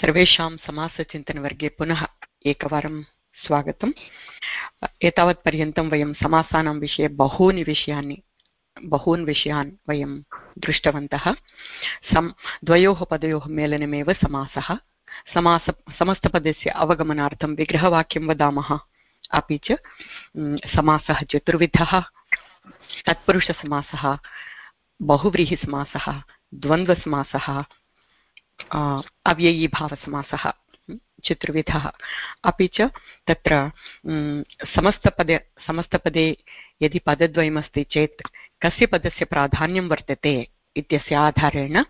सर्वेषां समासचिन्तनवर्गे पुनः एकवारं स्वागतम्। एतावत्पर्यन्तं वयं समासानां विषये बहूनि विषयानि बहून् विषयान् वयं दृष्टवन्तः। सम् द्वयोः पदयोः मेलनमेव समासः। समास समस्तपदस्य अवगमनार्थं विग्रहवाक्यं वदामः अपि च। समासः चतुर्विधः। तत्पुरुषसमासः, बहुव्रीहिसमासः, द्वन्द्वसमासः अव्ययीभावसमासः चतुर्विधः। अपि च तत्र समस्तपदे समस्तपदे यदि पदद्वयमस्ति चेत् कस्य पदस्य प्राधान्यं वर्तते इत्यस्य आधारेण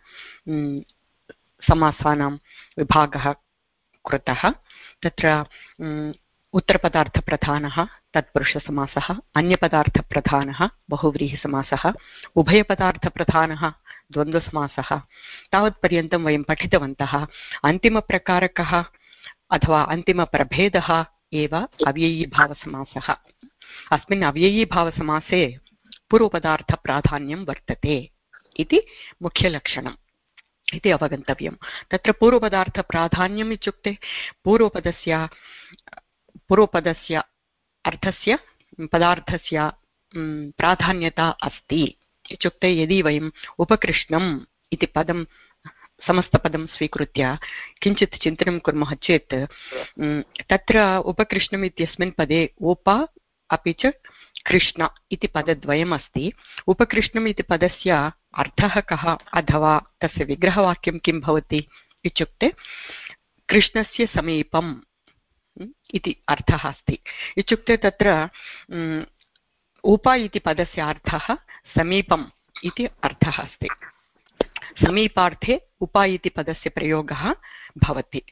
समासानां विभागः कृतः। तत्र उत्तरपदार्थप्रधानः, तत्पुरुषसमासः, अन्यपदार्थप्रधानः, बहुव्रीहिसमासः, उभयपदार्थप्रधानः द्वन्द्वसमासः, तावत्पर्यन्तं वयं पठितवन्तः, अन्तिमप्रकारकः अथवा अन्तिमप्रभेदः एव अव्ययीभावसमासः। अस्मिन् अव्ययीभावसमासे पूर्वपदार्थप्राधान्यं वर्तते इति मुख्यलक्षणम् इति अवगन्तव्यं तत्र पूर्वपदार्थप्राधान्यम् इत्युक्ते पूर्वपदस्य पूर्वपदस्य अर्थस्य, पदार्थस्य प्राधान्यता अस्ति। इत्युक्ते यदि वयम् उपकृष्णम् इति पदं, समस्तपदं स्वीकृत्य किञ्चित् चिन्तनं कुर्मः चेत् तत्र उपकृष्णम् इत्यस्मिन् पदे उप अपि च कृष्ण इति पदद्वयम् अस्ति उपकृष्णम् इति पदस्य अर्थः कः अथवा तस्य विग्रहवाक्यं किं भवति इत्युक्ते, कृष्णस्य समीपम् इति अर्थः अस्ति। इत्युक्ते तत्र उप इति पदस्य अर्थः समीपम् इति अर्थः अस्ति। समीपार्थे उप इति पदस्य प्रयोगः भवति।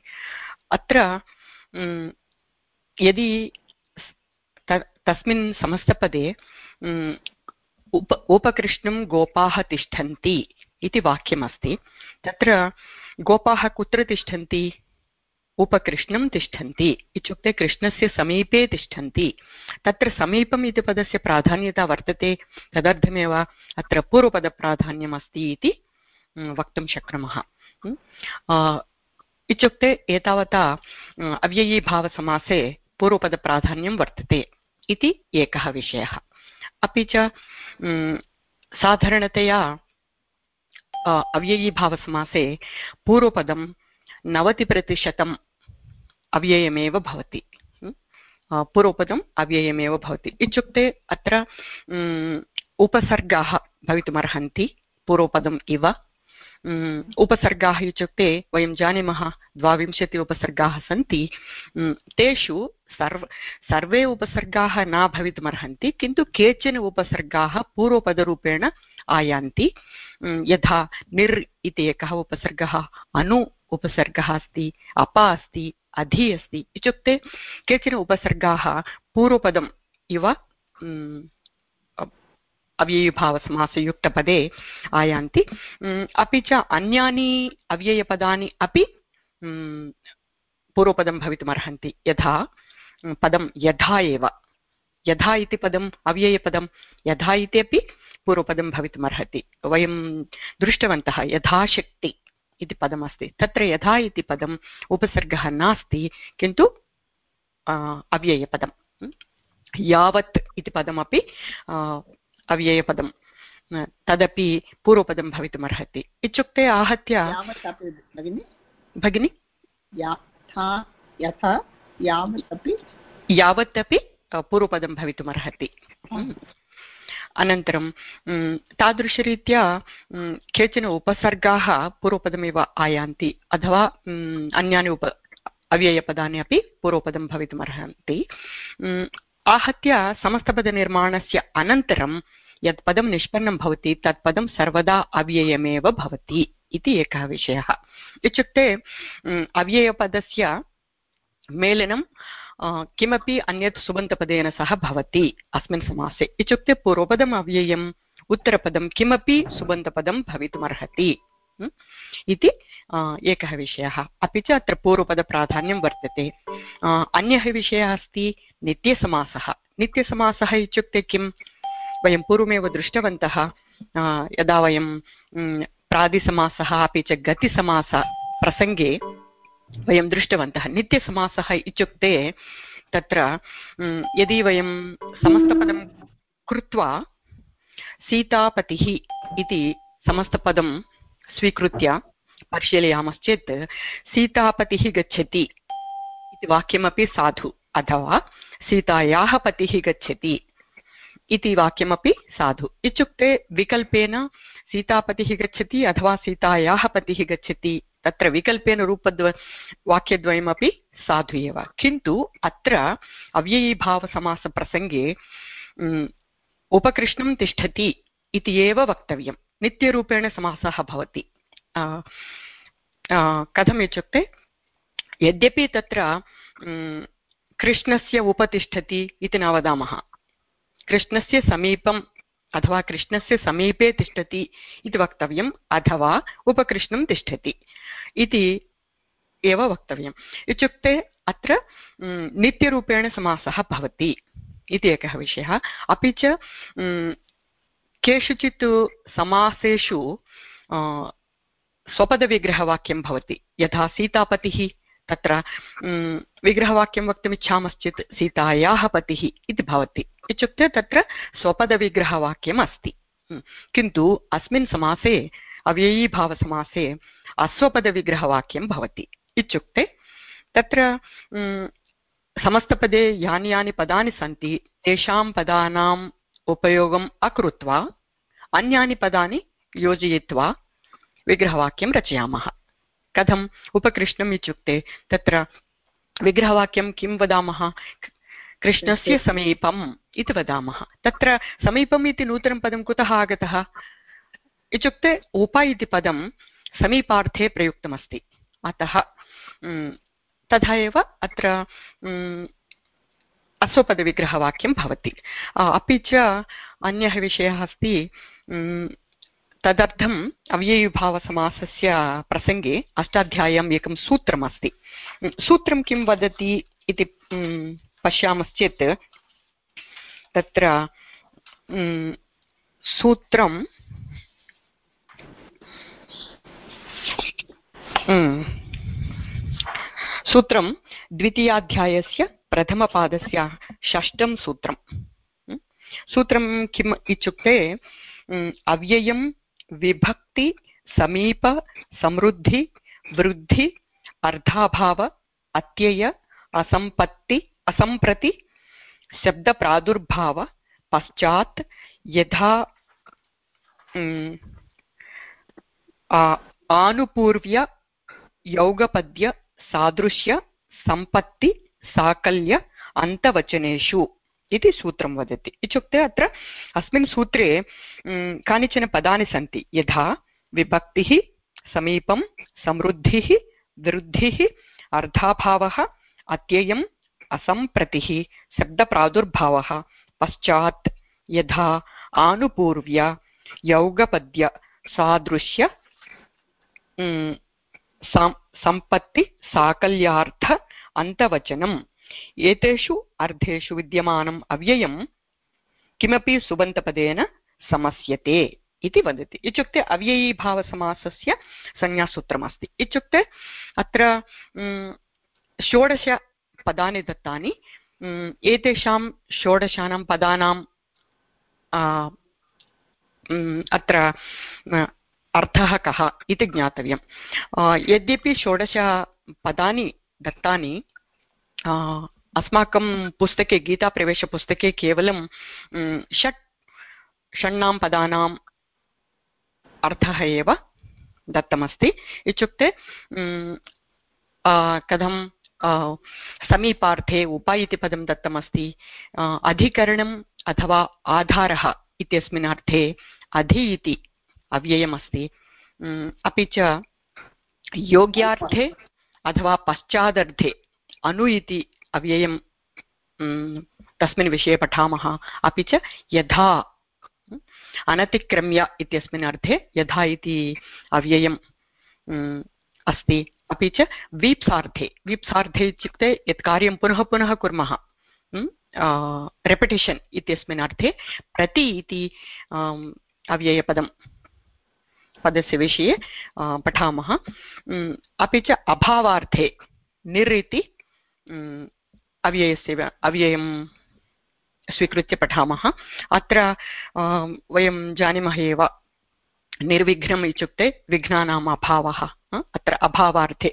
अत्र यदि तस्मिन् समस्तपदे उप, उपकृष्णं गोपाः तिष्ठन्ति इति वाक्यमस्ति। तत्र गोपाः कुत्र तिष्ठन्ति? उपकृष्णं तिष्ठन्ति इत्युक्ते कृष्णस्य समीपे तिष्ठन्ति। तत्र समीपम् इति पदस्य प्राधान्यता वर्तते, तदर्थमेव अत्र पूर्वपदप्राधान्यम् अस्ति इति वक्तुं शक्नुमः। इत्युक्ते एतावता अव्ययीभावसमासे पूर्वपदप्राधान्यं वर्तते इति एकः विषयः। अपि च साधारणतया अव्ययीभावसमासे पूर्वपदं नवतिप्रतिशतम् अव्ययमेव भवति। पूर्वपदम् अव्ययमेव भवति। इत्युक्ते अत्र उपसर्गाः भवितुमर्हन्ति, पूर्वपदम् इव। उपसर्गाः इत्युक्ते वयं जानीमः, द्वाविंशति उपसर्गाः सन्ति। तेषु सर्व, सर्वे उपसर्गाः न भवितुमर्हन्ति, किन्तु केचन उपसर्गाः पूर्वपदरूपेण आयान्ति। यथा निर् इति एकः उपसर्गः, अनु उपसर्गः अस्ति, अप अस्ति, अधि अस्ति इत्युक्ते केचन उपसर्गाः पूर्वपदम् इव अव्ययीभावसमासयुक्तपदे आयान्ति। अपि च अन्यानि अव्ययपदानि अपि पूर्वपदं भवितुमर्हन्ति। यथा पदं यथा एव। यथा इति पदम् अव्ययपदं यथा इति अपि पूर्वपदं भवितुमर्हति। वयं दृष्टवन्तः यथाशक्ति इति पदमस्ति। तत्र यथा इति पदम् उपसर्गः नास्ति किन्तु अव्ययपदं यावत् इति पदमपि अव्ययपदं तदपि पूर्वपदं भवितुमर्हति। इत्युक्ते आहत्य भगिनि? यावत् अपि? पूर्वपदं भवितुमर्हति। अनन्तरं तादृशरीत्या केचन उपसर्गाः पूर्वपदमेव आयान्ति अथवा अन्यानि उप, अव्ययपदानि अपि पूर्वपदं भवितुमर्हन्ति आहत्य समस्तपदनिर्माणस्य अनन्तरं यत् पदं निष्पन्नं भवति, तत् पदं सर्वदा अव्ययमेव भवति इति एकः विषयः। इत्युक्ते अव्ययपदस्य मेलनं किमपि अन्यत् सुबन्तपदेन सह भवति अस्मिन् समासे। इत्युक्ते पूर्वपदम् अव्ययम् उत्तरपदं किमपि सुबन्तपदं भवितुमर्हति। इति एकः विषयः। अपि च अत्र पूर्वपदप्राधान्यं वर्तते। अन्यः विषयः अस्ति नित्यसमासः। नित्यसमासः इत्युक्ते किं वयं पूर्वमेव दृष्टवन्तः यदा वयं प्रादिसमासः अपि च गतिसमास प्रसङ्गे वयं दृष्टवन्तः। नित्यसमासः इत्युक्ते तत्र यदि वयं समस्तपदं कृत्वा सीतापतिः इति समस्तपदं स्वीकृत्य परिशीलयामश्चेत् सीतापतिः गच्छति इति वाक्यमपि साधु, अथवा सीतायाः पतिः गच्छति इति वाक्यमपि साधु। इत्युक्ते विकल्पेन सीतापतिः गच्छति अथवा सीतायाः पतिः गच्छति तत्र विकल्पेन रूपद्व वाक्यद्वयमपि साधु एव किन्तु अत्र अव्ययीभावसमासप्रसङ्गे उपकृष्णं तिष्ठति इति एव वक्तव्यं नित्यरूपेण समासः भवति। कथम् यद्यपि तत्र कृष्णस्य उपतिष्ठति इति न वदामः। कृष्णस्य समीपम् अथवा कृष्णस्य समीपे तिष्ठति इति वक्तव्यम्, अथवा उपकृष्णं तिष्ठति इति एव वक्तव्यम्। इत्युक्ते अत्र नित्यरूपेण समासः भवति इति एकः विषयः। अपि च केषुचित् समासेषु स्वपदविग्रहवाक्यं भवति। यथा सीतापतिः तत्र विग्रहवाक्यं वक्तुमिच्छामश्चेत् सीतायाः पतिः इति भवति। इत्युक्ते तत्र स्वपदविग्रहवाक्यम् अस्ति। किन्तु अस्मिन् समासे, अव्ययीभावसमासे अस्वपदविग्रहवाक्यं भवति। इत्युक्ते तत्र समस्तपदे यानि यानि पदानि सन्ति, तेषां पदानाम् उपयोगम् अकृत्वा, अन्यानि पदानि योजयित्वा विग्रहवाक्यं रचयामः। कथम् उपकृष्णम् इत्युक्ते तत्र विग्रहवाक्यं किं वदामः? कृष्णस्य समीपम् इति वदामः। तत्र समीपम् इति नूतनं पदं कुतः आगतः? इत्युक्ते उप इति पदं समीपार्थे प्रयुक्तमस्ति। अतः तथा एव अत्र अश्वपदविग्रहवाक्यं भवति। अपि च अन्यः विषयः अस्ति तदर्थम् अव्ययीभावसमासस्य प्रसङ्गे अष्टाध्याय्याम् एकं सूत्रम् अस्ति सूत्रं किं वदति इति पश्यामश्चेत् तत्र सूत्रं सूत्रं द्वितीयाध्यायस्य प्रथमपादस्य षष्ठं सूत्रं सूत्रं किम् इत्युक्ते अव्ययं विभक्ति, समीप, समृद्धि, वृद्धि, अर्धाभाव, अत्यय, असम्पत्ति, असम्प्रति, शब्दप्रादुर्भाव, पश्चात् यथा आनुपूर्व्य, यौगपद्य, सादृश्य, संपत्ति, साकल्य, अन्तवचनेषु। इति सूत्रं वदति। इत्युक्ते अत्र अस्मिन् सूत्रे कानिचन पदानि सन्ति। यथा, विभक्तिः, समीपं, समृद्धिः वृद्धिः अर्धाभावः, अत्ययम्, असम्प्रतिः, शब्दप्रादुर्भावः, पश्चात्, यथा, आनुपूर्व्य, यौगपद्य, सादृश्य संपत्ति, साकल्यार्थ, अन्तवचनम्। एतेषु अर्थेषु विद्यमानम् अव्ययं किमपि सुबन्तपदेन समस्यते इति वदति। इत्युक्ते अव्ययीभावसमासस्य संज्ञासूत्रमस्ति इत्युक्ते अत्र षोडशपदानि दत्तानि। एतेषां षोडशानां पदानां अत्र अर्थः कः इति ज्ञातव्यं यद्यपि षोडशपदानि दत्तानि अस्माकं पुस्तके, गीताप्रवेशपुस्तके केवलं षट् षण्णां पदानाम् अर्थः एव दत्तमस्ति। इत्युक्ते कथं समीपार्थे उप इति पदं दत्तमस्ति। अधिकरणम् अथवा आधारः इत्यस्मिन् अर्थे अधि इति अव्ययमस्ति। अपि च योग्यार्थे अथवा पश्चादर्थे अनु इति अव्ययं तस्मिन् विषये पठामः। अपि च यथा अनतिक्रम्य इत्यस्मिन् अर्थे यथा इति अव्ययम् अस्ति। अपि च वीप्सार्थे वीप्सार्थे इत्युक्ते यत् कार्यं पुनः पुनः कुर्मः रेपिटेशन् इत्यस्मिन् अर्थे प्रति इति अव्ययपदं, पदस्य विषये पठामः। अपि च अभावार्थे, निर् इति अव्ययस्य अव्ययं स्वीकृत्य पठामः। अत्र वयं जानीमः एव निर्विघ्नम् इत्युक्ते विघ्नानाम् अभावः अत्र अभावार्थे।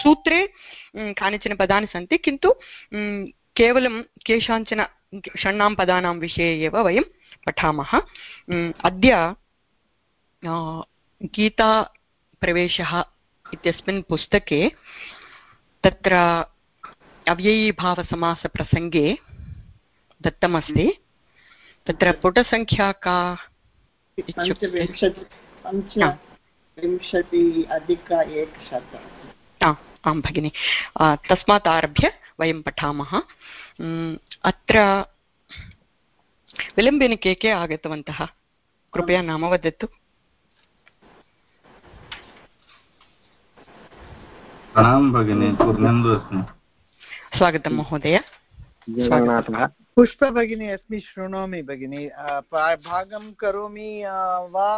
सूत्रे कानिचन पदानि सन्ति, किन्तु केवलं केषाञ्चन षण्णां पदानां विषये एव वयं पठामः। अद्य गीताप्रवेशः इत्यस्मिन् पुस्तके तत्र अव्ययीभावसमासप्रसङ्गे दत्तमस्ति। तत्र पुटसङ्ख्या का आं भगिनि। तस्मात् आरभ्य वयं पठामः। अत्र विलम्बेन के के आगतवन्तः? कृपया नाम वदतु। प्रणां भगिनि पूर्णेन्दु अस्मि। स्वागतं महोदय। पुष्पभगिनी अस्मि शृणोमि भगिनि। भागं करोमि वा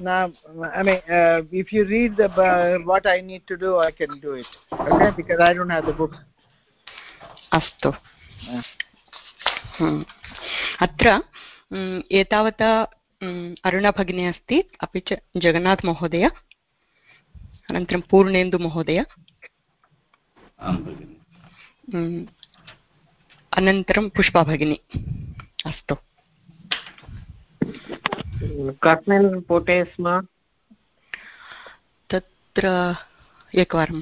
now i mean uh, if you read the uh, what i need to do i can do it. Okay? Because i don't have the book. अस्तु। अत्र एतावता अरुणभगिनी अस्ति अपि च जगन्नाथमहोदय अनन्तरं पूर्णेन्दुमहोदय अनन्तरं पुष्पा भगिनी अस्तु कस्मिन् पुटे स्म तत्र एकवारं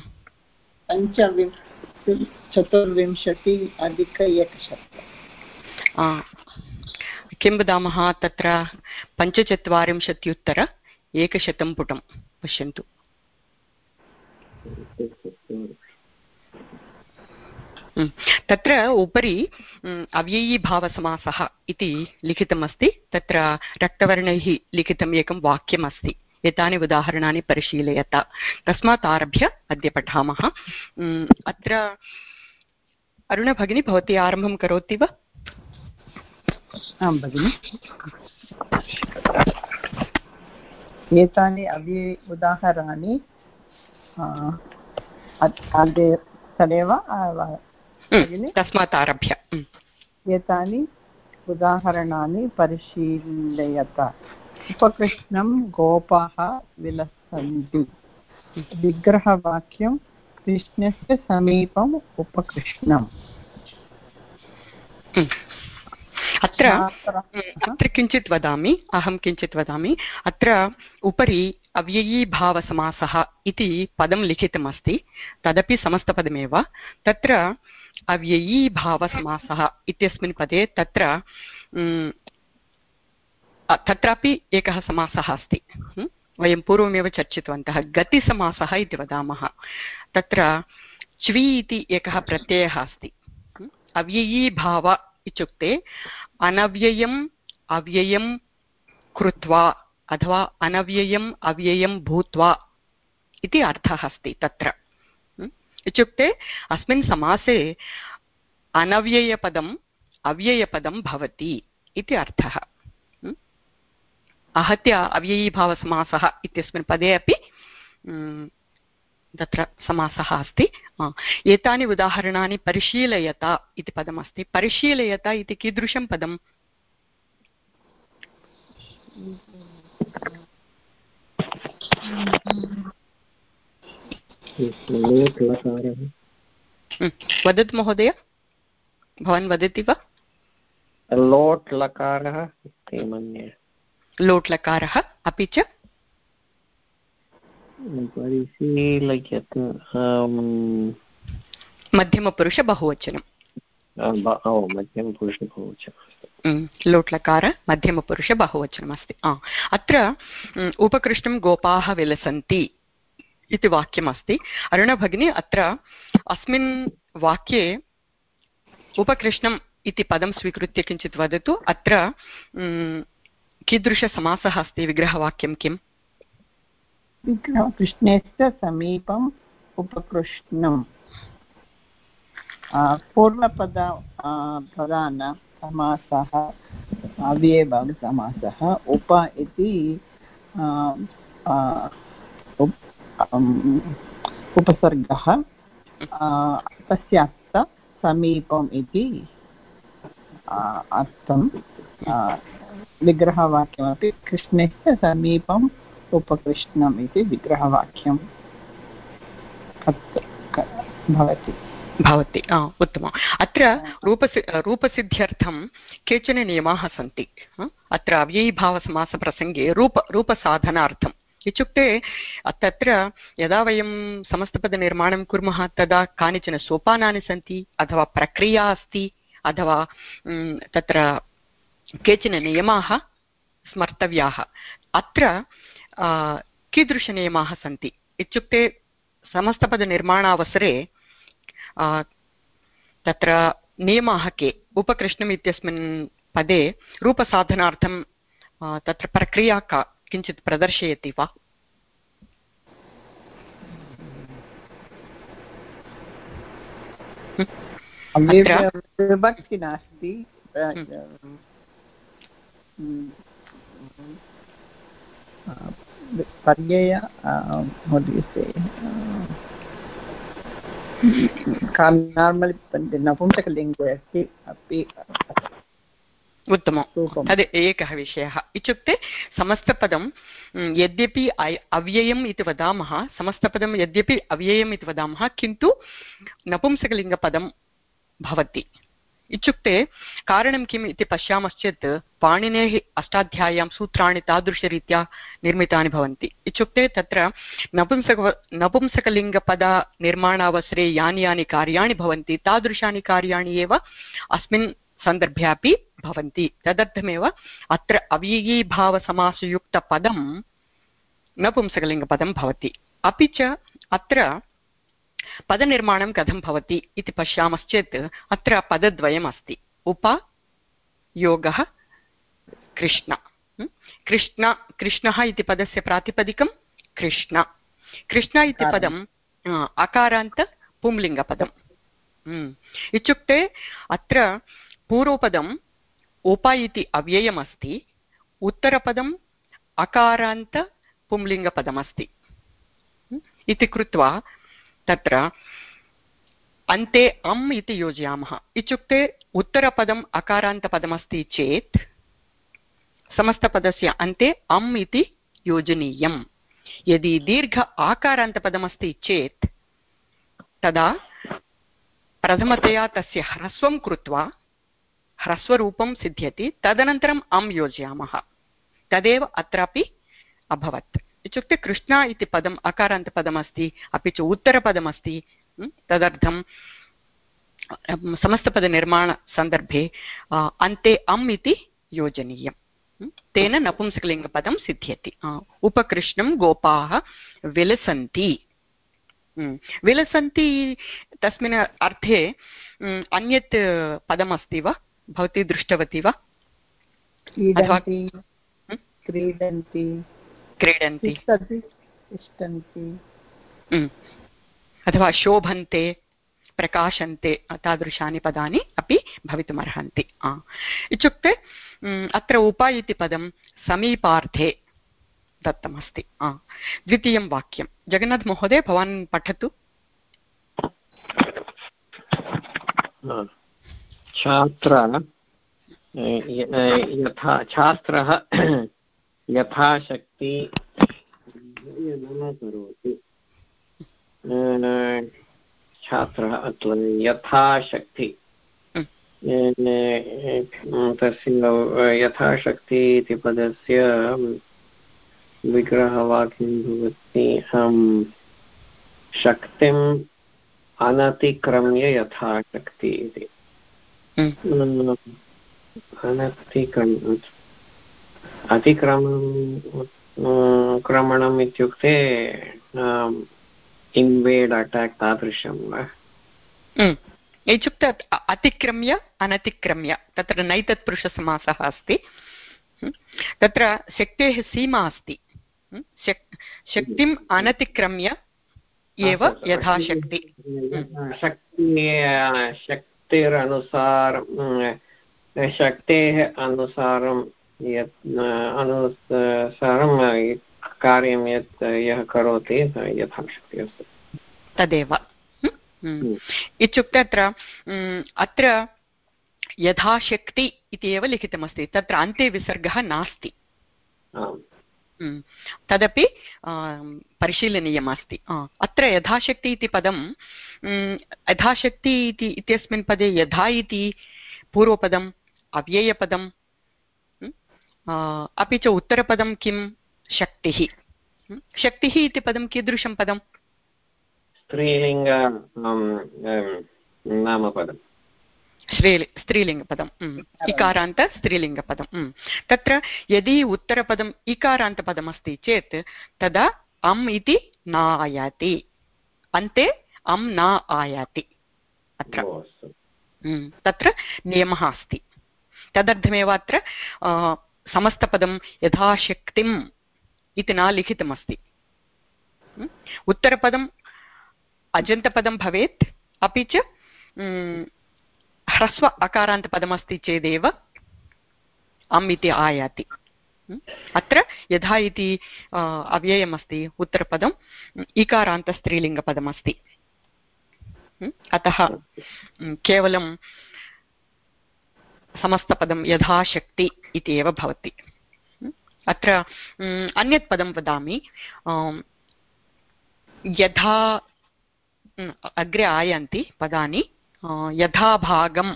पञ्चविंशति चतुर्विंशति अधिक एकशतं किं वदामः तत्र पञ्चचत्वारिंशत्युत्तर एकशतं पुटं पश्यन्तु तत्र उपरि अव्ययीभावसमासः इति लिखितमस्ति। तत्र रक्तवर्णैः लिखितम् एकं वाक्यम् अस्ति एतानि उदाहरणानि परिशीलयत। तस्मात् आरभ्य अद्य पठामः। अत्र अरुणभगिनी भवती आरम्भं करोति वा? आं भगिनि। एतानि अव्यय उदाहरणानि तदेव तस्मात् आरभ्य। एतानि उदाहरणानि परिशीलयत। उपकृष्णं गोपाः विलसन्ति। विग्रहवाक्यं कृष्णस्य समीपम् उपकृष्णम्। अत्र अत्र किञ्चित् वदामि अहं किञ्चित् वदामि। अत्र उपरि अव्ययीभावसमासः इति पदं लिखितमस्ति तदपि समस्तपदमेव। तत्र अव्ययीभावसमासः इत्यस्मिन् पदे तत्र तत्रापि एकः समासः अस्ति। वयं पूर्वमेव चर्चितवन्तः, गतिसमासः इति वदामः। तत्र च्वि इति एकः प्रत्ययः अस्ति। अव्ययीभाव इत्युक्ते अनव्ययम् अव्ययं कृत्वा अथवा अनव्ययम् अव्ययं भूत्वा इति अर्थः अस्ति तत्र। इत्युक्ते अस्मिन् समासे अनव्ययपदम् अव्ययपदं भवति इति अर्थः। आहत्य अव्ययीभावसमासः इत्यस्मिन् पदे अपि तत्र समासः अस्ति। एतानि उदाहरणानि परिशीलयत इति पदमस्ति। परिशीलयत इति कीदृशं पदम्? वदतु महोदय? भवान् वदति वा? लोट् लकारः लोट् लकारः अपि च? परिशीलयत् मध्यमपुरुषबहुवचनं मध्यमपुरुषबहुवचनं लोट्लकार मध्यमपुरुषबहुवचनमस्ति अत्र उपकृष्टं गोपाः विलसन्ति। इति वाक्यमस्ति। अरुणभगिनी अत्र अस्मिन् वाक्ये उपकृष्णम् इति पदं स्वीकृत्य किञ्चित् वदतु। अत्र कीदृशसमासः अस्ति विग्रहवाक्यं किम्? कृष्णस्य समीपम् उपकृष्णम्। पूर्वपद पदान समासः, अव्ययभागसमासः, उप इति उपसर्गः तस्य अर्थ समीपम् इति अर्थं विग्रहवाक्यमपि कृष्णस्य समीपम् उपकृष्णम् इति विग्रहवाक्यं भवति। भवति उत्तमम्। अत्र रूपसि रूपसिद्ध्यर्थं केचन नियमाः सन्ति अत्र अव्ययीभावसमासप्रसङ्गे रूप रूपसाधनार्थम्। इत्युक्ते, तत्र यदा वयं समस्तपदनिर्माणं कुर्मः, तदा कानिचन सोपानानि सन्ति, अथवा प्रक्रिया अस्ति, अथवा तत्र केचन नियमाः स्मर्तव्याः। अत्र कीदृशनियमाः सन्ति? इत्युक्ते, समस्तपदनिर्माणावसरे तत्र नियमाः के? उपकृष्णम् इत्यस्मिन् पदे रूपसाधनार्थं तत्र प्रक्रिया का? किञ्चित् प्रदर्शयति वा? विभक्ति नास्ति। पर्यय नार्मल् नपुंसकलिङ्गे अस्ति अपि उत्तमं। तद् एकः विषयः। इत्युक्ते समस्तपदं यद्यपि अव्ययम् इति वदामः समस्तपदं यद्यपि अव्ययम् इति वदामः किन्तु नपुंसकलिङ्गपदं भवति। इत्युक्ते कारणं किम् इति पश्यामश्चेत् पाणिनेः अष्टाध्याय्यां सूत्राणि तादृशरीत्या निर्मितानि भवन्ति। इत्युक्ते तत्र नपुंसक नपुंसकलिङ्गपद निर्माणावसरे यानि यानि कार्याणि भवन्ति तादृशानि कार्याणि एव अस्मिन् सन्दर्भे भवन्ति। तदर्थमेव अत्र अव्ययीभावसमासयुक्तपदं नपुंसकलिङ्गपदं भवति। अपि च अत्र पदनिर्माणं कथं भवति इति पश्यामश्चेत् अत्र पदद्वयम् अस्ति उप योगः कृष्ण। कृष्ण कृष्णः इति पदस्य प्रातिपदिकं कृष्ण। कृष्ण इति पदम् अकारान्त पुंलिङ्गपदम् इत्युक्ते अत्र पूर्वपदम् उप इति अव्ययमस्ति उत्तरपदम् अकारान्त पुंलिङ्गपदमस्ति। इति कृत्वा तत्र अन्ते अम् इति योजयामः। इत्युक्ते उत्तरपदम् अकारान्तपदमस्ति चेत् समस्तपदस्य अन्ते अम् इति योजनीयम्। यदि दीर्घ आकारान्तपदमस्ति चेत् तदा प्रथमतया तस्य ह्रस्वं कृत्वा ह्रस्वरूपं सिद्ध्यति, तदनन्तरम् अं योजयामः। तदेव अत्रापि अभवत्। इत्युक्ते कृष्णा इति पदम् अकारान्तपदमस्ति अपि च उत्तरपदमस्ति तदर्थं समस्तपदनिर्माणसन्दर्भे अन्ते अम् इति योजनीयम्। तेन नपुंसकलिङ्गपदं सिद्ध्यति। उपकृष्णं गोपाः विलसन्ति। विलसन्ति तस्मिन् अर्थे अन्यत् पदमस्ति वा? भवती दृष्टवती वा? क्रीडन्ति। क्रीडन्ति। अथवा शोभन्ते प्रकाशन्ते तादृशानि पदानि अपि भवितुमर्हन्ति। इत्युक्ते अत्र उप इति पदं समीपार्थे दत्तमस्ति। द्वितीयं वाक्यं। जगन्नाथमहोदय भवान् पठतु। छात्र यथा छात्रः यथाशक्ति करोति छात्रः अत्र यथाशक्ति। तस्य यथाशक्ति इति पदस्य विग्रहवाक्यं भवति अहं शक्तिम् अनतिक्रम्य यथाशक्ति इति। अतिक्रमण क्रमणम् इत्युक्ते इन्वेड् अटाक् तादृशं वा? इत्युक्ते अतिक्रम्य अनतिक्रम्य। तत्र नैतत्पुरुषसमासः अस्ति। तत्र शक्तेः सीमा अस्ति। शक्तिम् अनतिक्रम्य एव यथाशक्ति। शक्ति शक्तिरनुसारं शक्तेः अनुसारं यत् अनुसारं कार्यं यत् यः करोति यथाशक्ति अस्तु। तदेव। इत्युक्ते अत्र अत्र यथाशक्ति इति एव लिखितमस्ति। तत्र अन्ते विसर्गः नास्ति। तदपि आम्, परिशीलनीयमस्ति। अत्र यथाशक्ति इति पदं हम्म, यथाशक्ति इति इत्यस्मिन् पदे यथा इति पूर्वपदम् अव्ययपदं हम्म, अपि च उत्तरपदं किं? शक्तिः। हम्म, शक्तिः इति पदं कीदृशं पदं? स्त्रीलिङ्ग नामपदम्। श्री स्त्रीलिङ्गपदम् इकारान्त स्त्रीलिङ्गपदम् उम्. तत्र यदि उत्तरपदम् इकारान्तपदमस्ति चेत् तदा अम् इति न आयाति। अन्ते अम् न आयाति। अत्र। तत्र नियमः अस्ति। तदर्थमेव अत्र समस्तपदं यथाशक्तिम् इति न लिखितमस्ति। उत्तरपदम् अजन्तपदं भवेत् अपि च ह्रस्व अकारान्तपदमस्ति चेदेव अम् इति आयाति। अत्र यथा इति अव्ययमस्ति उत्तरपदम् इकारान्तस्त्रीलिङ्गपदमस्ति अतः केवलं समस्तपदं यथाशक्ति इति एव भवति। अत्र अन्यत् पदं वदामि। यथा अग्रे आयान्ति पदानि। यथाभागम्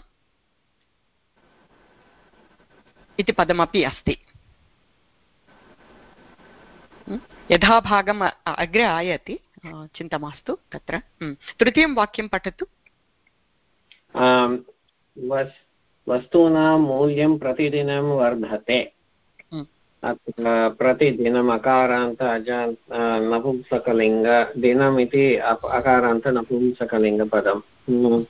इति पदमपि अस्ति उम्, यथाभागम् अ- अग्रे आयाति आ, चिन्ता मास्तु तत्र उम्, तृतीयं वाक्यं पठतु आम्, वस् वस्तूनां मूल्यं प्रतिदिनं वर्धते हम्म। अत्र प्रतिदिनम् अकारान्त अजान्त नपुंसकलिङ्ग दिनम् इति अप- अकारान्त नपुंसकलिङ्गपदम् हम्म।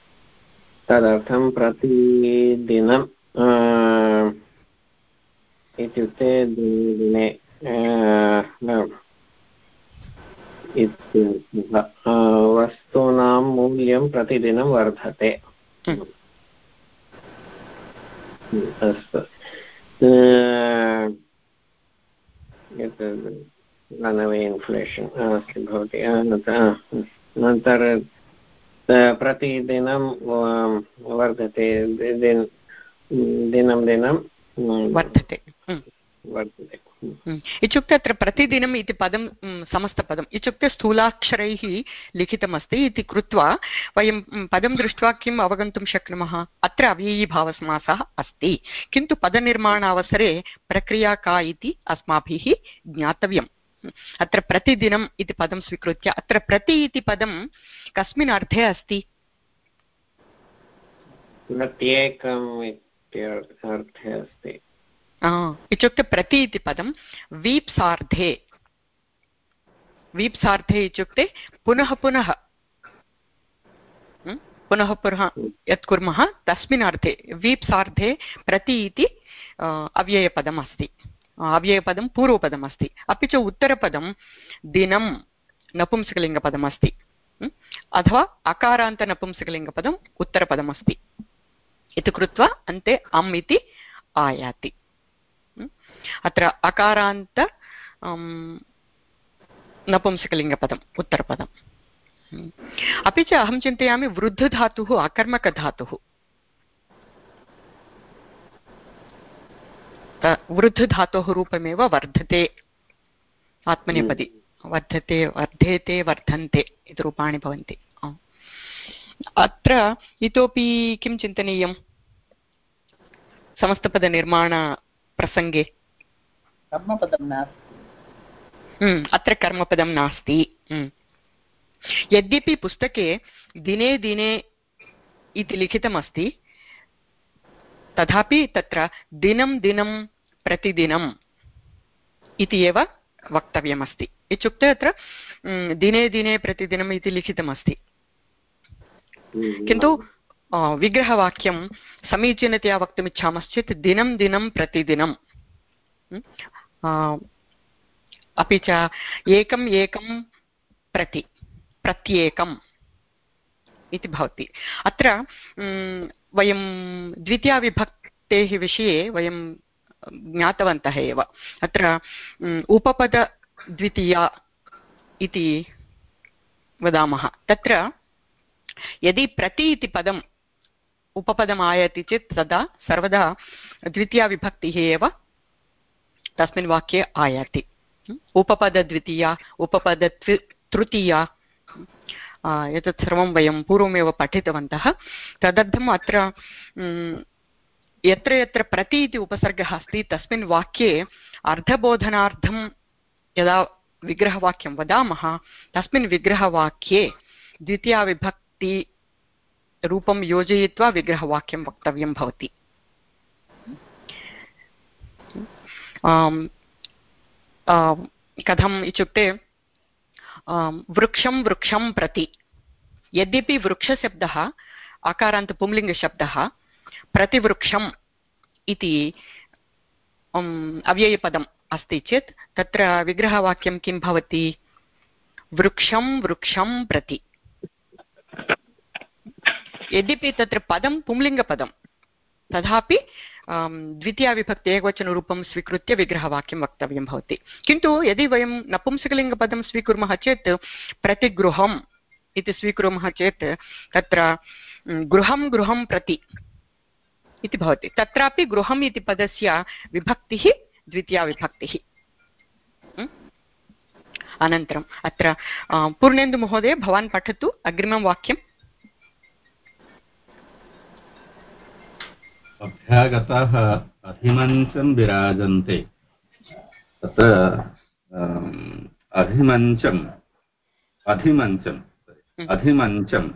तदर्थं प्रतिदिनं आ, इत्युक्ते दिने वस्तूनां मूल्यं प्रतिदिनं वर्धते। अस्तु इन्फ्लेशन् अस्ति भवति अनन्तरं प्रतिदिनं वर्धते दिन दिनं वर्धते. वर्धते। इत्युक्ते अत्र प्रतिदिनम् इति पदं समस्तपदम् इत्युक्ते स्थूलाक्षरैः लिखितमस्ति इति कृत्वा वयं पदं दृष्ट्वा किम् अवगन्तुं शक्नुमः अत्र अव्ययीभावसमासः अस्ति किन्तु पदनिर्माणावसरे प्रक्रिया का इति अस्माभिः ज्ञातव्यम् अत्र प्रतिदिनम् इति पदं स्वीकृत्य अत्र प्रति इति पदं कस्मिन् अर्थे अस्ति? प्रत्येकम् इत्यर्थे अस्ति। इत्युक्ते प्रति इति पदं वीप्सार्धे। वीप्सार्धे इत्युक्ते पुनः पुनः। पुनः पुनः यत् कुर्मः तस्मिन् अर्थे वीप्सार्धे प्रति इति अव्ययपदम् अस्ति। अव्ययपदं पूर्वपदम् अस्ति अपि च उत्तरपदं दिनं नपुंसकलिङ्गपदम् अस्ति अथवा अकारान्तनपुंसकलिङ्गपदम् उत्तरपदमस्ति। इति कृत्वा अन्ते अम् इति आयाति? अत्र अकारान्त अम्, नपुंसकलिङ्गपदम् उत्तरपदम्। अपि च अहं चिन्तयामि वृद्धधातुः अकर्मकधातुः। वृद्धधातोः रूपमेव वर्धते आत्मनेपदी। वर्धते वर्धेते वर्धन्ते इति रूपाणि भवन्ति. अत्र इतोपि किं चिन्तनीयं? समस्तपदनिर्माणप्रसङ्गे। कर्मपदं नास्ति। हम्म, अत्र कर्मपदं नास्ति। हम्म। यद्यपि पुस्तके दिने दिने इति लिखितमस्ति तथापि तत्र दिनं दिनं प्रतिदिनम् इति एव वक्तव्यमस्ति। इत्युक्ते अत्र हम्म, दिने दिने प्रतिदिनम् इति लिखितमस्ति। किन्तु अ, विग्रहवाक्यं समीचीनतया वक्तुमिच्छामश्चेत् दिनं दिनं प्रतिदिनं हम्म, अ, अपि च एकम् एकं प्रति प्रत्येकम् इति भवति। अत्र हम्म, वयं द्वितीयाविभक्तेः विषये वयं ज्ञातवन्तः एव। अत्र हम्म, उपपद द्वितीया इति वदामः। तत्र यदि प्रति इति पदम् उपपदम् चेत् तदा सर्वदा द्वितीया एव तस्मिन् वाक्ये आयाति। उपपदद्वितीया उपपदत्रि तृतीया एतत् सर्वं वयं पूर्वमेव पठितवन्तः। तदर्थम् अत्र यत्र यत्र प्रति इति उपसर्गः अस्ति, तस्मिन् वाक्ये अर्धबोधनार्थं यदा विग्रहवाक्यं वदामः, तस्मिन् विग्रहवाक्ये द्वितीयाविभक्ति रूपं योजयित्वा विग्रहवाक्यं वक्तव्यं भवति। कथम् इत्युक्ते वृक्षं वृक्षं प्रति। यद्यपि वृक्षशब्दः, आकारान्त पुंलिङ्गशब्दः, प्रतिवृक्षम् इति अव्ययपदम् अस्ति चेत्, तत्र विग्रहवाक्यं किं भवति? वृक्षं वृक्षं प्रति। यद्यपि तत्र पदं पुंलिङ्गपदं, तथापि द्वितीयाविभक्ति एकवचनरूपं स्वीकृत्य विग्रहवाक्यं वक्तव्यं भवति। किन्तु यदि वयं नपुंसकलिङ्गपदं स्वीकुर्मः चेत् प्रतिगृहम् इति स्वीकुर्मः चेत् तत्र गृहं गृहं प्रति इति भवति। तत्रापि गृहम् इति पदस्य विभक्तिः द्वितीयाविभक्तिः। अनन्तरम् अत्र पूर्णेन्दुमहोदय, भवान् पठतु अग्रिमं वाक्यम्। अभ्यागताः अधिमञ्चं विराजन्ते। तत्र अधिमञ्चम् अधिमञ्चम् अधिमञ्चम्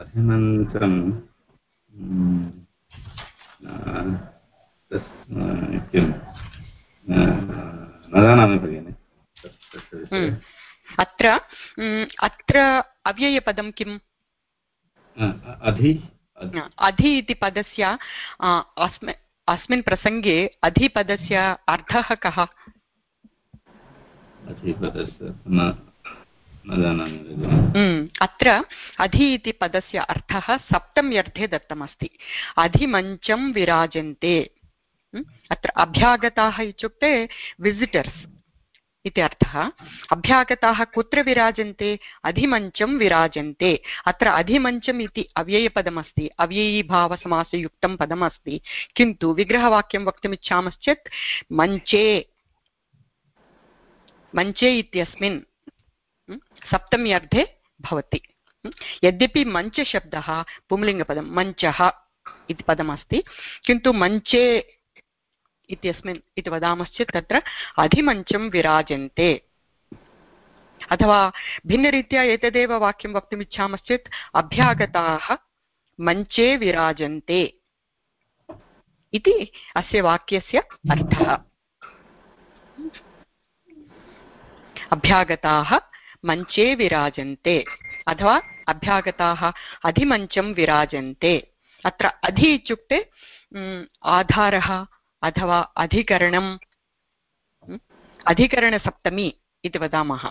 अधिमञ्चं किं न जानामि भगिनि। अत्र अत्र अव्ययपदं किम्? अधि अधि इति पदस्य अस्मि अस्मिन् प्रसङ्गे अधिपदस्य अर्थः कः? अत्र अधि इति पदस्य अर्थः सप्तम्यर्थे दत्तमस्ति। अधिमञ्चं विराजन्ते। अत्र अभ्यागताः इत्युक्ते विसिटर्स् इति अर्थः। अभ्यागताः कुत्र विराजन्ते? अधिमञ्चं विराजन्ते। अत्र अधिमञ्चम् इति अव्ययपदमस्ति। अव्ययीभावसमासयुक्तं पदमस्ति। किन्तु विग्रहवाक्यं वक्तुमिच्छामश्चेत्, मञ्चे मञ्चे इत्यस्मिन् सप्तमी अर्धे भवति। यद्यपि मञ्चशब्दः, पुंलिङ्गपदं मञ्चः इति पदमस्ति। किन्तु मञ्चे इत्यस्मिन् इति वदामश्चेत् तत्र अधिमञ्चं विराजन्ते। अथवा भिन्नरीत्या एतदेव वाक्यं वक्तुमिच्छामश्चेत् अभ्यागताः मञ्चे विराजन्ते इति अस्य वाक्यस्य अर्थः। अभ्यागताः मञ्चे विराजन्ते अथवा अभ्यागताः अधिमञ्चं विराजन्ते। अत्र अधि इत्युक्ते आधारः अथवा अधिकरणम् अधिकरणसप्तमी इति वदामः।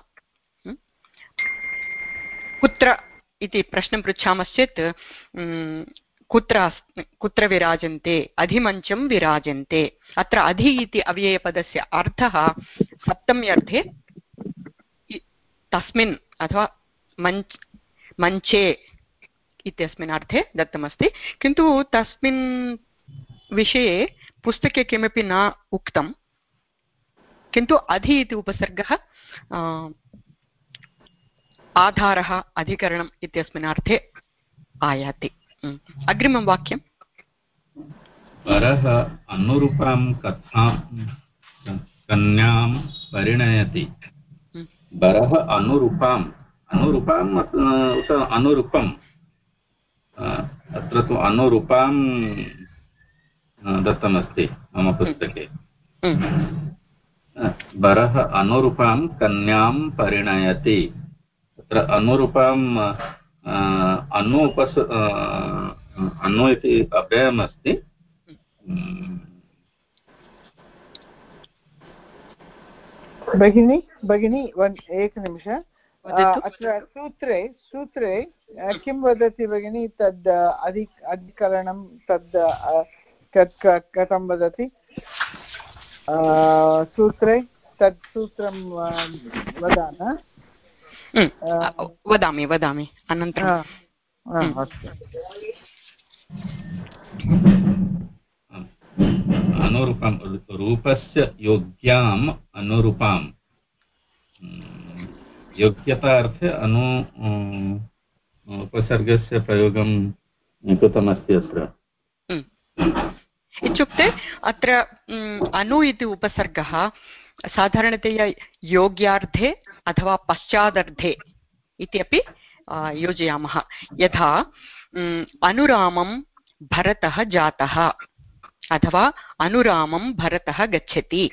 कुत्र इति प्रश्नं पृच्छामश्चेत् कुत्र कुत्र विराजन्ते? अधिमञ्चं विराजन्ते। अत्र अधि इति अव्ययपदस्य अर्थः सप्तम्यर्थे तस्मिन् अथवा मञ्च, मञ्चे इत्यस्मिन् अर्थे दत्तमस्ति। किन्तु तस्मिन् विषये पुस्तके किमपि न उक्तं। किन्तु अधि इति उपसर्गः आधारः अधिकरणम् इत्यस्मिन् अर्थे आयाति। अग्रिमं वाक्यं परः अनुरूपां कथां कन्यां परिणयति। वरः अनुरूपाम् अनुरूपाम्। अनुरूपम् अत्र तु अनुरूपां दत्तमस्ति मम पुस्तके। वरः अनुरूपां कन्यां परिणयति। तत्र अनुरूपाम् अनु उपस अनु इति अव्ययमस्ति भगिनि भगिनि वन् एकनिमिष अत्र सूत्रे सूत्रे किं वदति भगिनि? तद् अधि अधिकरणं तद् कथं वदति? सूत्रे? तत् सूत्रं वदाम वदामि वदामि अनन्तरं. अनुरूपं रूपस्य योग्याम् अनुरूपां योग्यतार्थे अनु उपसर्गस्य प्रयोगं कृतमस्ति अत्र। इत्युक्ते अत्र अनु इति उपसर्गः साधारणतया योग्यार्धे अथवा पश्चादर्धे इति अपि योजयामः। यथा अनुरामं भरतः जातः अथवा अनुरामं भरतः गच्छति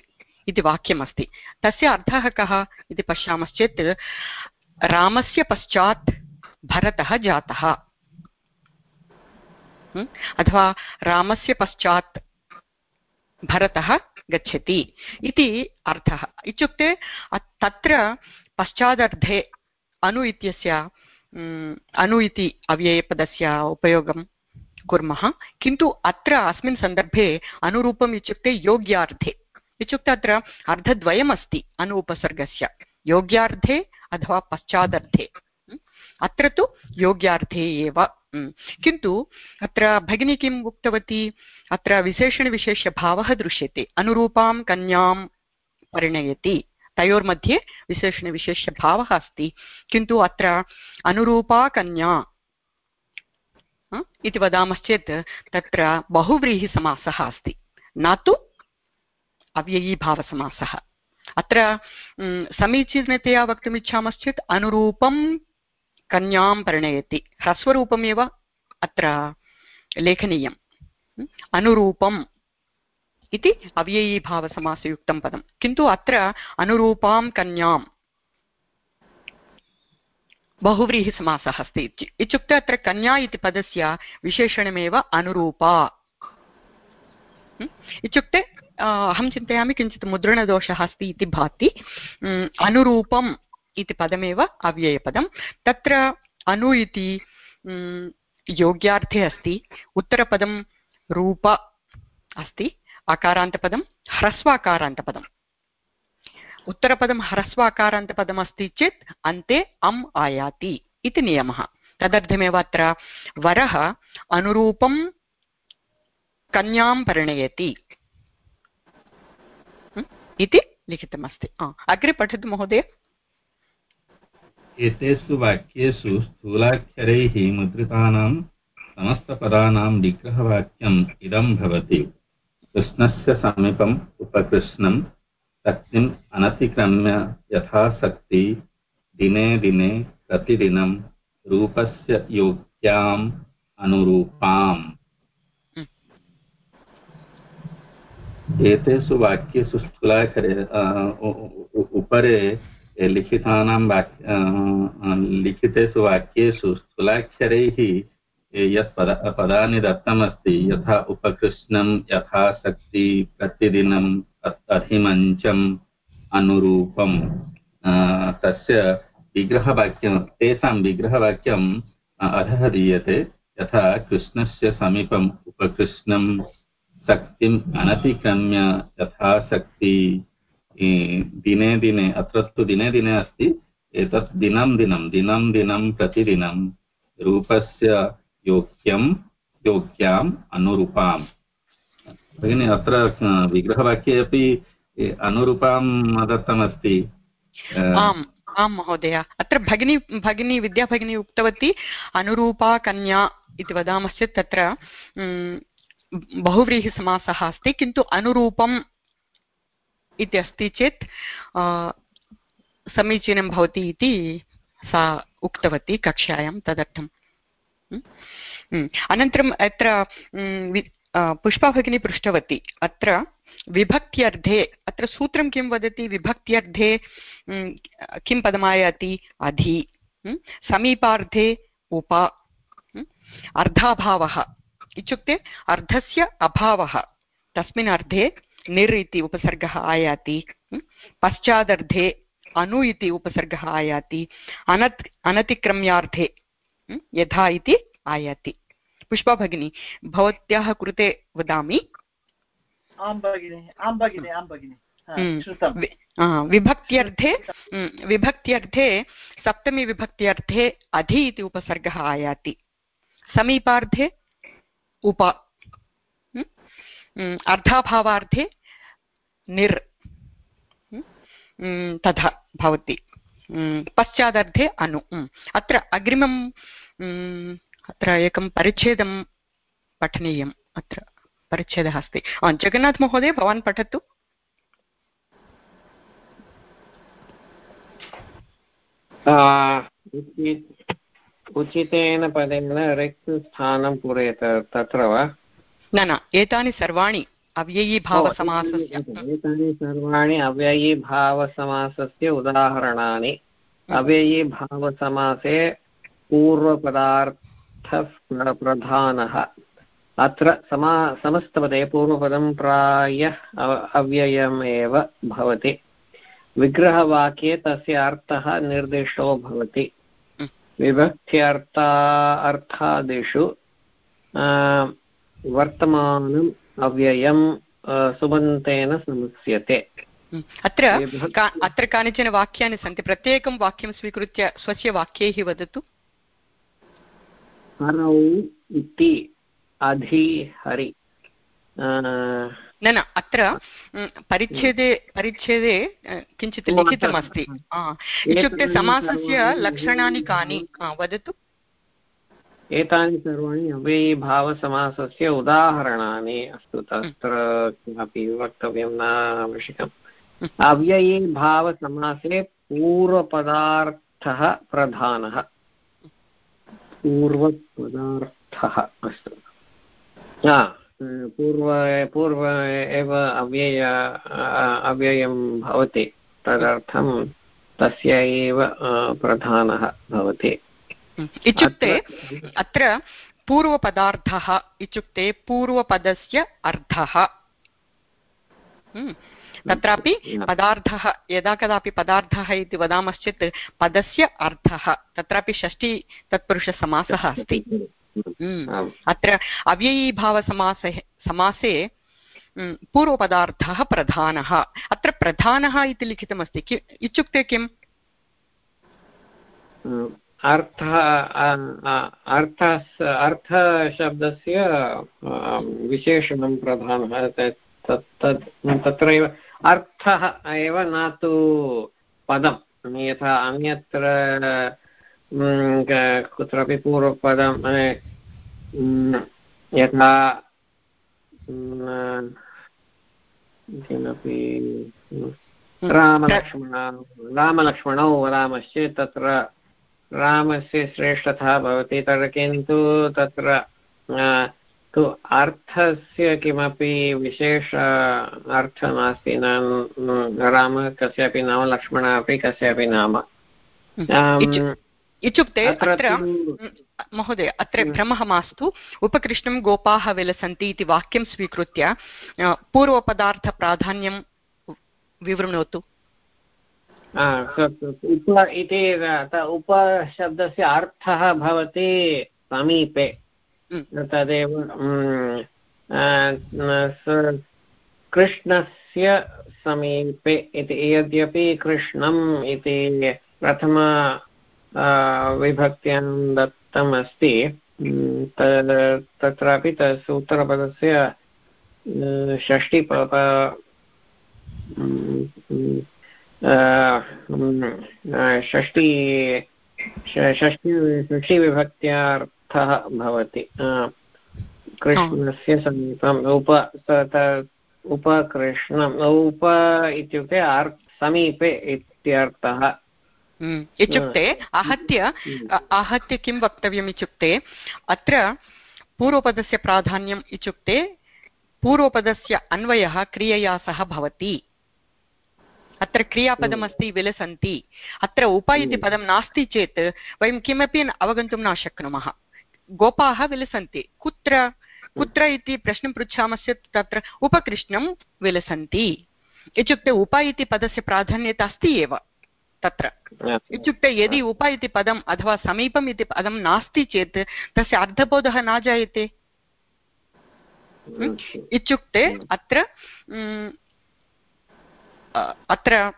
इति वाक्यमस्ति। तस्य अर्थः कः इति पश्यामश्चेत्, रामस्य पश्चात् भरतः जातः। अथवा रामस्य पश्चात् भरतः गच्छति इति अर्थः। इत्युक्ते तत्र पश्चादर्धे अनु इत्यस्य अनु इति अव्ययपदस्य उपयोगं कुर्मः। किन्तु अत्र अस्मिन् सन्दर्भे अनुरूपम् इत्युक्ते योग्यार्धे। इत्युक्ते अत्र अर्धद्वयमस्ति अनु उपसर्गस्य। योग्यार्धे अथवा पश्चादर्धे। अत्र तु योग्यार्थे एव। किन्तु अत्र भगिनी किम् उक्तवती? अत्र विशेषणविशेष्यभावः दृश्यते। अनुरूपां कन्यां परिणयति। तयोर्मध्ये विशेषणविशेष्यभावः अस्ति। किन्तु अत्र अनुरूपा कन्या इति वदामश्चेत् तत्र बहुव्रीहिसमासः अस्ति। न तु अव्ययीभावसमासः। अत्र समीचीनतया वक्तुमिच्छामश्चेत् अनुरूपं कन्यां परिणयति। ह्रस्वरूपमेव अत्र लेखनीयम्। अनुरूपम् इति अव्ययीभावसमासयुक्तं पदं किन्तु अत्र अनुरूपां कन्यां बहुव्रीहिसमासः अस्ति इत्युक्ते अत्र कन्या इति पदस्य विशेषणमेव अनुरूपा। इत्युक्ते अहं चिन्तयामि किञ्चित् मुद्रणदोषः अस्ति इति भाति। अनुरूपम् इति पदमेव अव्ययपदं। तत्र अनु इति योग्यार्थे अस्ति, उत्तरपदं रूप अस्ति अकारान्तपदं ह्रस्वाकारान्तपदम् उत्तरपदं ह्रस्वाकारान्तपदम् अस्ति चेत् अन्ते अम् आयाति इति नियमः। तदर्थमेव अत्र वरः अनुरूपं कन्यां परिणयति। इति लिखितमस्ति। अग्रे पठतु महोदय। एतेषु वाक्येषु स्थूलाक्षरैः मुद्रितानां समस्तपदानां विग्रहवाक्यम् इदं भवति। कृष्णस्य समीपम् उपकृष्णं शक्तिम् अनतिक्रम्य यथाशक्ति दिने दिने प्रतिदिनं रूपस्य योग्याम् अनुरूपाम्। एतेषु वाक्येषु स्थूलाक्षरे उपरे लिखितानां वाक्य लिखितेषु वाक्येषु स्थूलाक्षरैः यत् पद, पदानि दत्तमस्ति, यथा उपकृष्णं यथा शक्ति प्रतिदिनम् अधिमञ्चम् अनुरूपं तस्य विग्रहवाक्यं, तेषां विग्रहवाक्यम् अधः दीयते, यथा कृष्णस्य समीपम् उपकृष्णं शक्तिम् अनतिक्रम्य यथा शक्ति दिने दिने अत्र तु दिने दिने अस्ति, एतत् दिनं दिनं दिनं दिनं प्रतिदिनं रूपस्य योग्यं, योग्याम् अनुरूपाम्। भगिनि, अत्र विग्रहवाक्ये अपि अनुरूपां दत्तमस्ति आम् महोदय। अत्र भगिनी भगिनी विद्याभगिनी उक्तवती, अनुरूपा कन्या इति वदामश्चेत् तत्र बहुव्रीहिसमासः अस्ति, किन्तु अनुरूपम् इति अस्ति चेत् समीचीनं भवति इति सा उक्तवती कक्षायां तदर्थम्। अनन्तरम् अत्र पुष्पा भगिनी पृष्टवती। अत्र विभक्त्यर्धे, अत्र सूत्रं किं वदति? विभक्त्यर्धे किं पदमायाति? अधि। समीपार्धे, उप। अर्धाभावः। इत्युक्ते, अर्धस्य अभावः। तस्मिन् अर्धे निर् इति उपसर्गः आयाति पश्चादर्धे अनु इति उपसर्गः आयाति अनत् अनतिक्रम्यार्धे यथा इति आयाति। पुष्पा भगिनी भवत्याः कृते वदामि? आं भगिनि आं भगिनि आं भगिनि। श्रुतं। वि- विभक्त्यर्थे विभक्त्यर्थे सप्तमी विभक्त्यर्थे अधि इति उपसर्गः आयाति। समीपार्धे उप अर्धाभावार्थे निर् तथा भवति। पश्चादर्धे अनु। अत्र अग्रिमं अत्र एकं परिच्छेदं पठनीयम्। अत्र परिच्छेदः अस्ति। अ, जगन्नाथ महोदय भवान् पठतु। उचितेन पदेन रिक्तस्थानं पूरयत तत्र वा? न न एतानि सर्वाणि अव्ययीभावसमासस्य। एतानि सर्वाणि अव्ययीभावसमासस्य उदाहरणानि। अव्ययीभावसमासे पूर्वपदार्थप्रधानः। अत्र समा समस्तपदे पूर्वपदं प्रायः अव- अव्ययमेव भवति। विग्रहवाक्ये तस्य अर्थः निर्दिष्टो भवति। Mm. विभक्त्यर्था अर्थादिषु वर्तमानम् अव्ययं आ, सुबन्तेन समस्यते हम्म, अत्र विभक्ति- का अत्र कानिचन वाक्यानि सन्ति? प्रत्येकं वाक्यं स्वीकृत्य स्वस्य वाक्यैः वदतु। हरौ इति अधि हरि। आ, न न अत्र हम्म, परिच्छेदे परिच्छेदे अ, किञ्चित् ओ, लिखितमस्ति। आ, इत्युक्ते एतानि समासस्य सर्वाणि लक्षणानि कानि? आ, वदतु। एतानि सर्वाणि अव्ययीभावसमासस्य उदाहरणानि अस्तु तत्र किमपि वक्तव्यं न आवश्यकम्। अव्ययीभावसमासे पूर्वपदार्थः प्रधानः। पूर्वपदार्थः अस्तु। हा पूर्व पूर्व एव अव्यय अव्ययं भवति। तदर्थं तस्य एव प्रधानः भवति। हम्म, इत्युक्ते अत्र- पूर्वपदार्थः इत्युक्ते पूर्वपदस्य अर्थः। तत्रापि पदार्थः यदा कदापि पदार्थः इति वदामश्चेत् पदस्य अर्थः तत्रापि षष्ठी तत्पुरुषसमासः अस्ति। अत्र अव्ययीभावसमासे समासे पूर्वपदार्थः प्रधानः। अत्र प्रधानः इति लिखितमस्ति कि इत्युक्ते किम्? अर्थः अर्थः अर्थशब्दस्य विशेषणं प्रधानः तत् तत् तत्, तत्रैव अर्थः एव न तु पदं यथा अन्यत्र कुत्रापि पूर्वपदं यथा किमपि, रामलक्ष्मण, रामलक्ष्मणौ वदामश्चेत् तत्र रामस्य श्रेष्ठता भवति तत्र किन्तु तत्र तु अर्थस्य किमपि विशेष अर्थः नास्ति न- रामः कस्यापि नाम लक्ष्मणः अपि कस्यापि नाम। इत्युक्ते अत्र हम्म, महोदय अत्र हम्म. भ्रमः मास्तु। उपकृष्णं गोपाः विलसन्ति इति वाक्यं स्वीकृत्य पूर्वपदार्थप्राधान्यं विवृणोतु। उप इति त- उपशब्दस्य अर्थः भवति समीपे। हम्म. तदेव कृष्णस्य समीपे इति। यद्यपि कृष्णम् इति प्रथम विभक्त्यां दत्तम् अस्ति mm, त- तत्रापि तस्य उत्तरपदस्य आ, षष्टि षष्टि षष्टिविभक्त्यार्थः भवति कृष्णस्य समीपम् उप उपकृष्णम् उप इत्युक्ते अर् समीपे इत्यर्थः. इत्युक्ते आहत्य आहत्य किं वक्तव्यम् इत्युक्ते अत्र पूर्वपदस्य प्राधान्यम् इत्युक्ते पूर्वपदस्य अन्वयः क्रियया सह भवति अत्र क्रियापदमस्ति विलसन्ति। अत्र उप इति पदं नास्ति चेत् वयं किमपि अवगन्तुं न शक्नुमः। गोपाः विलसन्ति। कुत्र? कुत्र इति प्रश्नं पृच्छामश्चेत् तत्र उपकृष्णं विलसन्ति। इत्युक्ते उप इति पदस्य प्राधान्यता अस्ति एव तत्र। इत्युक्ते यदि उप इति पदम् अथवा समीपम् इति पदं नास्ति चेत् तस्य अर्थबोधः न जायते। इत्युक्ते अत्र अत्र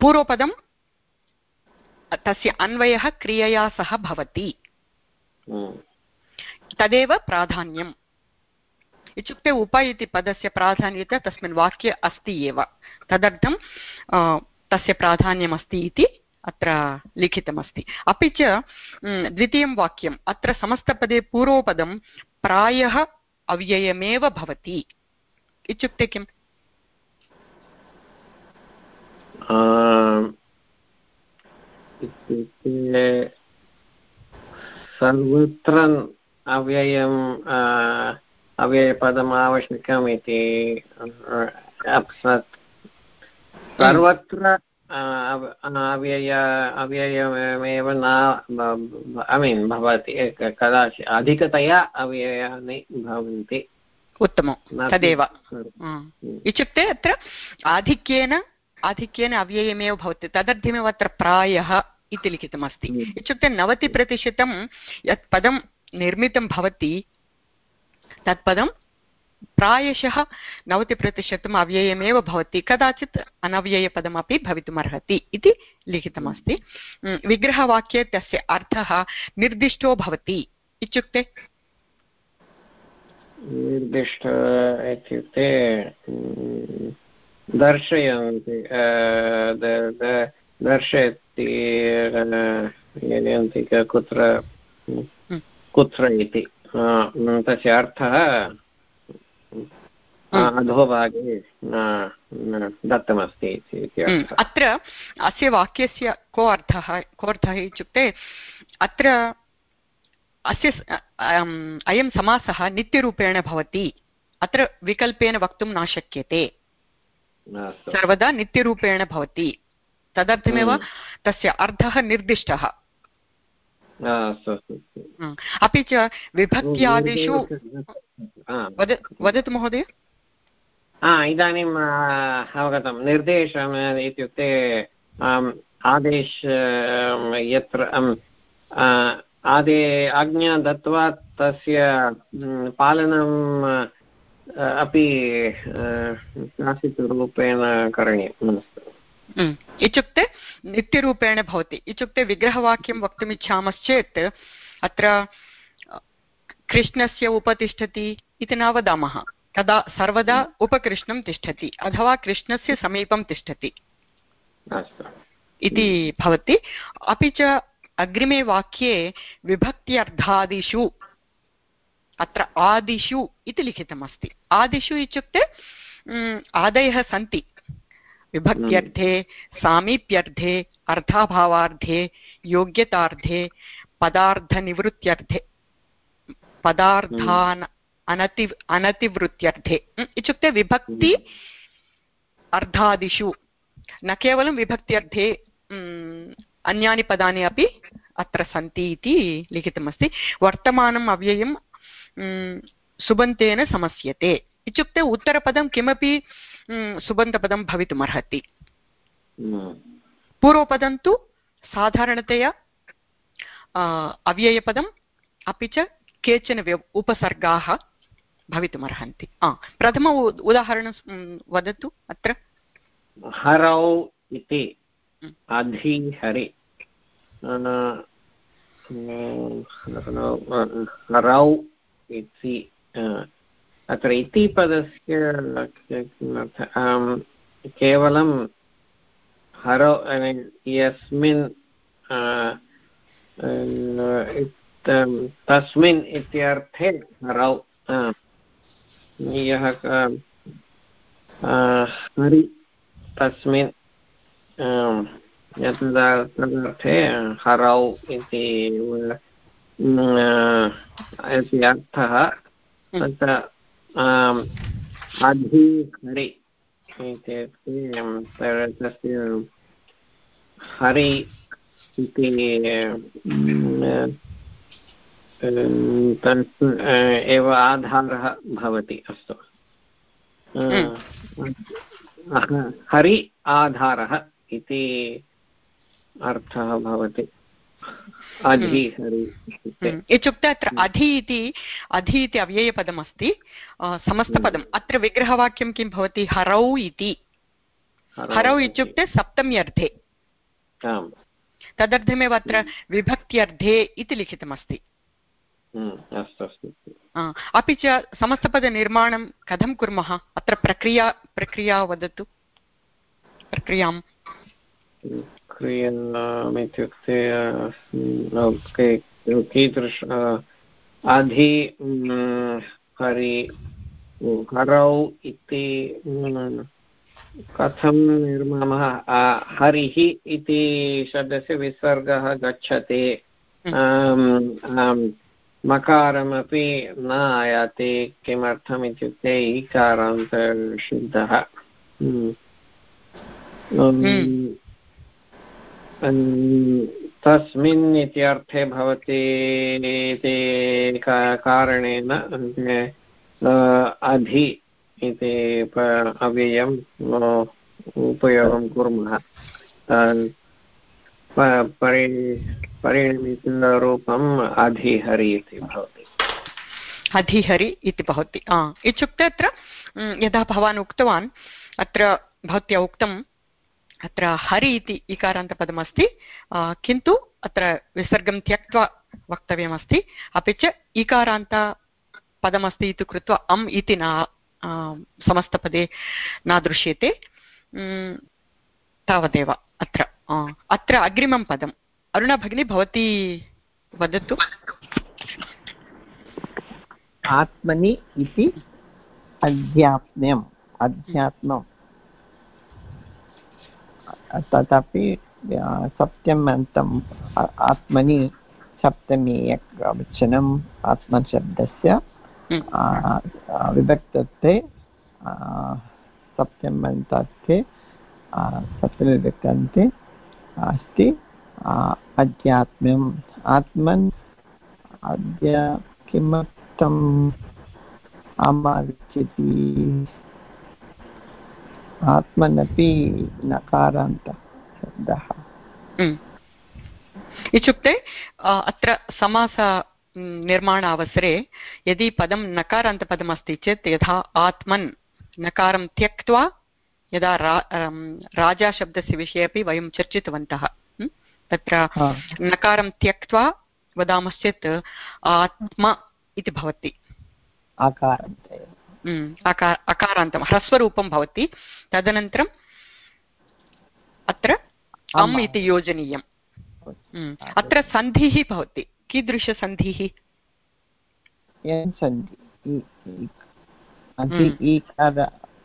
पूर्वपदं तस्य अन्वयः क्रियया सह भवति। तदेव प्राधान्यम्। इत्युक्ते उप इति पदस्य प्राधान्यता तस्मिन् वाक्ये अस्ति एव। तदर्थं तस्य प्राधान्यमस्ति इति अत्र लिखितमस्ति। अपि च द्वितीयं वाक्यम् अत्र समस्तपदे पूर्वपदं प्रायः अव्ययमेव भवति। इत्युक्ते किम्? इत्युक्ते सर्वत्र अव्ययम् अव्ययपदम् आवश्यकम् इति सर्वत्र अव्यय अव्ययमेव न ऐ मीन् भवति कदाचित् अधिकतया अव्ययानि भवन्ति उत्तमं तदेव इत्युक्ते अत्र आधिक्येन आधिक्येन अव्ययमेव भवति। तदर्थमेव अत्र प्रायः इति लिखितमस्ति। इत्युक्ते नवतिप्रतिशतं यत् पदं निर्मितं भवति तत् पदं प्रायशः नवतिप्रतिशतम् अव्ययमेव भवति। कदाचित् अनव्ययपदमपि भवितुमर्हति इति लिखितमस्ति। विग्रहवाक्ये तस्य अर्थः निर्दिष्टो भवति इत्युक्ते? निर्दिष्ट इत्युक्ते दर्शयन्ति दर्शयति जनयन्ति कुत्र कुत्र इति। तस्य अर्थः अधोभागे दत्तमस्ति अत्र अस्य वाक्यस्य को अर्थः को अर्थः इत्युक्ते अत्र अस्य अयं समासः नित्यरूपेण भवति अत्र विकल्पेन वक्तुं न शक्यते। सर्वदा नित्यरूपेण भवति। तदर्थमेव हम्म। तस्य अर्थः निर्दिष्टः। अपि च विभक्त्यादिषु वदतु महोदय। इदानीम् अवगतं। निर्देशम् इत्युक्ते आदेश यत्र आदे आज्ञा दत्त्वा तस्य पालनं अपि काचित् रूपेण करणीयम् इत्युक्ते नित्यरूपेण भवति। इत्युक्ते विग्रहवाक्यं वक्तुमिच्छामश्चेत् अत्र कृष्णस्य उपतिष्ठति इति न वदामः। तदा सर्वदा उपकृष्णं तिष्ठति अथवा कृष्णस्य समीपं तिष्ठति। इति भवति। अपि च अग्रिमे वाक्ये विभक्त्यर्थादिषु अत्र आदिषु इति लिखितमस्ति। आदिषु इत्युक्ते आदयः सन्ति। विभक्त्यर्थे, सामीप्यर्थे, अर्थाभावार्थे, योग्यतार्थे, पदार्थनिवृत्त्यर्थे, पदार्थान् अनति, अनतिवृत्त्यर्थे। इत्युक्ते विभक्ति अर्धादिषु न केवलं विभक्त्यर्थे अन्यानि पदानि अपि अत्र सन्ति इति लिखितमस्ति। वर्तमानम् अव्ययं सुबन्तेन समस्यते। इत्युक्ते उत्तरपदं किमपि सुबन्तपदं भवितुमर्हति। पूर्वपदं तु साधारणतया अव्ययपदम् अपि च केचन उपसर्गाः भवितुमर्हन्ति। प्रथम उदाहरणं वदतु अत्र। हरौ इति। अधिहरि। हरौ इति अत्र इति पदस्य केवलं हरो यस्मिन् तस्मिन् इत्यर्थे हरौ यः हरि, तस्मिन् तदर्थे हरौ इति अर्थः तत्र अधिहरि इत्युक्ते तस्य हरि इति तत् एव आधारः भवति अस्तु। हरि आधारः इति अर्थः भवति। इत्युक्ते। अत्र अधि इति अधि इति अव्ययपदमस्ति समस्तपदम्। अत्र विग्रहवाक्यं किं भवति? हरौ इति। हरौ इत्युक्ते सप्तम्यर्थे आम्। तदर्थमेव अत्र विभक्त्यर्धे इति लिखितमस्ति। हम्म, अपि च समस्तपदनिर्माणं कथं कुर्मः? अत्र प्रक्रिया प्रक्रिया वदतु। प्रक्रियाँ क्रियाम् इत्युक्ते कीदृश अधि हरि हरौ इति कथं निर्मामः हरिः इति शब्दस्य विसर्गः गच्छति मकारमपि न आयाति किमर्थम् इत्युक्ते ईकारान्तशुद्धः तस्मिन् इत्यर्थे भवति इति कारणेन अधि इति अव्ययम् उपयोगं कुर्मः। परि परिणमितरूपम् अधिहरि इति भवति। अधिहरि इति भवति। इत्युक्ते अत्र यदा भवान् उक्तवान्, अत्र भवत्या उक्तम् अत्र हरि इति इकारान्तपदमस्ति किन्तु अत्र विसर्गं त्यक्त्वा वक्तव्यमस्ति। अपि च इकारान्तपदमस्ति इति कृत्वा अम् इति न समस्तपदे न दृश्यते। तावदेव अत्र अत्र अग्रिमं पदम्। अरुणा भगिनी, भवती वदतु। आत्मनि इति अध्यात्म्यम्, अध्यात्मम्। तदपि सप्तम्यन्तम् आत्मनि सप्तमी एकवचनम् आत्मशब्दस्य विभक्तत्वे सप्तम्यन्ते सप्तमीविभक्तन्ते अस्ति अध्यात्म्यम् आत्मन् अद्य किमर्थम् आगच्छति आत्मनपि नकारान्तशब्दः इत्युक्ते अत्र समास निर्माणावसरे यदि पदं नकारान्तपदमस्ति चेत् यथा आत्मन् नकारं त्यक्त्वा यदा रा राजाशब्दस्य विषये अपि वयं चर्चितवन्तः। तत्र नकारं त्यक्त्वा वदामश्चेत् आत्मा इति भवति। आकारान्त। अकार अकारान्तं ह्रस्वरूपं भवति। तदनन्तरम् अत्र अम् इति योजनीयम्। अत्र सन्धिः भवति। कीदृशसन्धिः?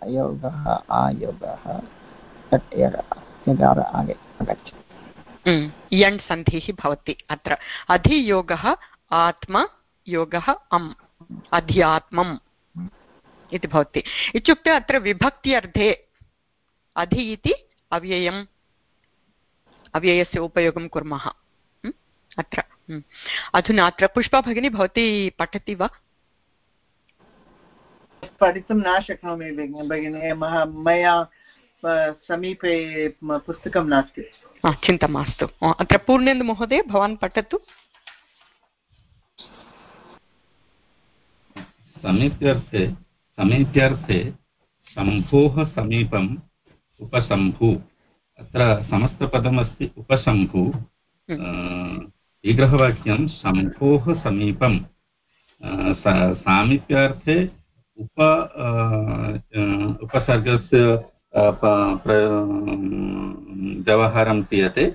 योगः आयोगः यण् सन्धिः भवति अत्र। अधियोगः आत्मयोगः अम् अध्यात्मम्। इति भवति। इत्युक्ते अत्र विभक्त्यर्थे अधि इति अव्ययम् अव्ययस्य उपयोगं कुर्मः। अत्र। अधुना अत्र पुष्पा भगिनी भवती पठति वा? पठितुं न शक्नोमि भगिनि मया समीपे पुस्तकं नास्ति। चिन्ता मास्तु। अत्र पूर्णेन्दुमहोदय भवान् पठतु। समीप्यर्थे समीप्यर्थे शम्भोः समीपम् उपशम्भु। अत्र समस्तपदमस्ति उपशम्भु। हम्म। विग्रहवाक्यं शम्भोः समीपं सामीप्यार्थे उप उपसर्गस्य व्यवहारं क्रियते।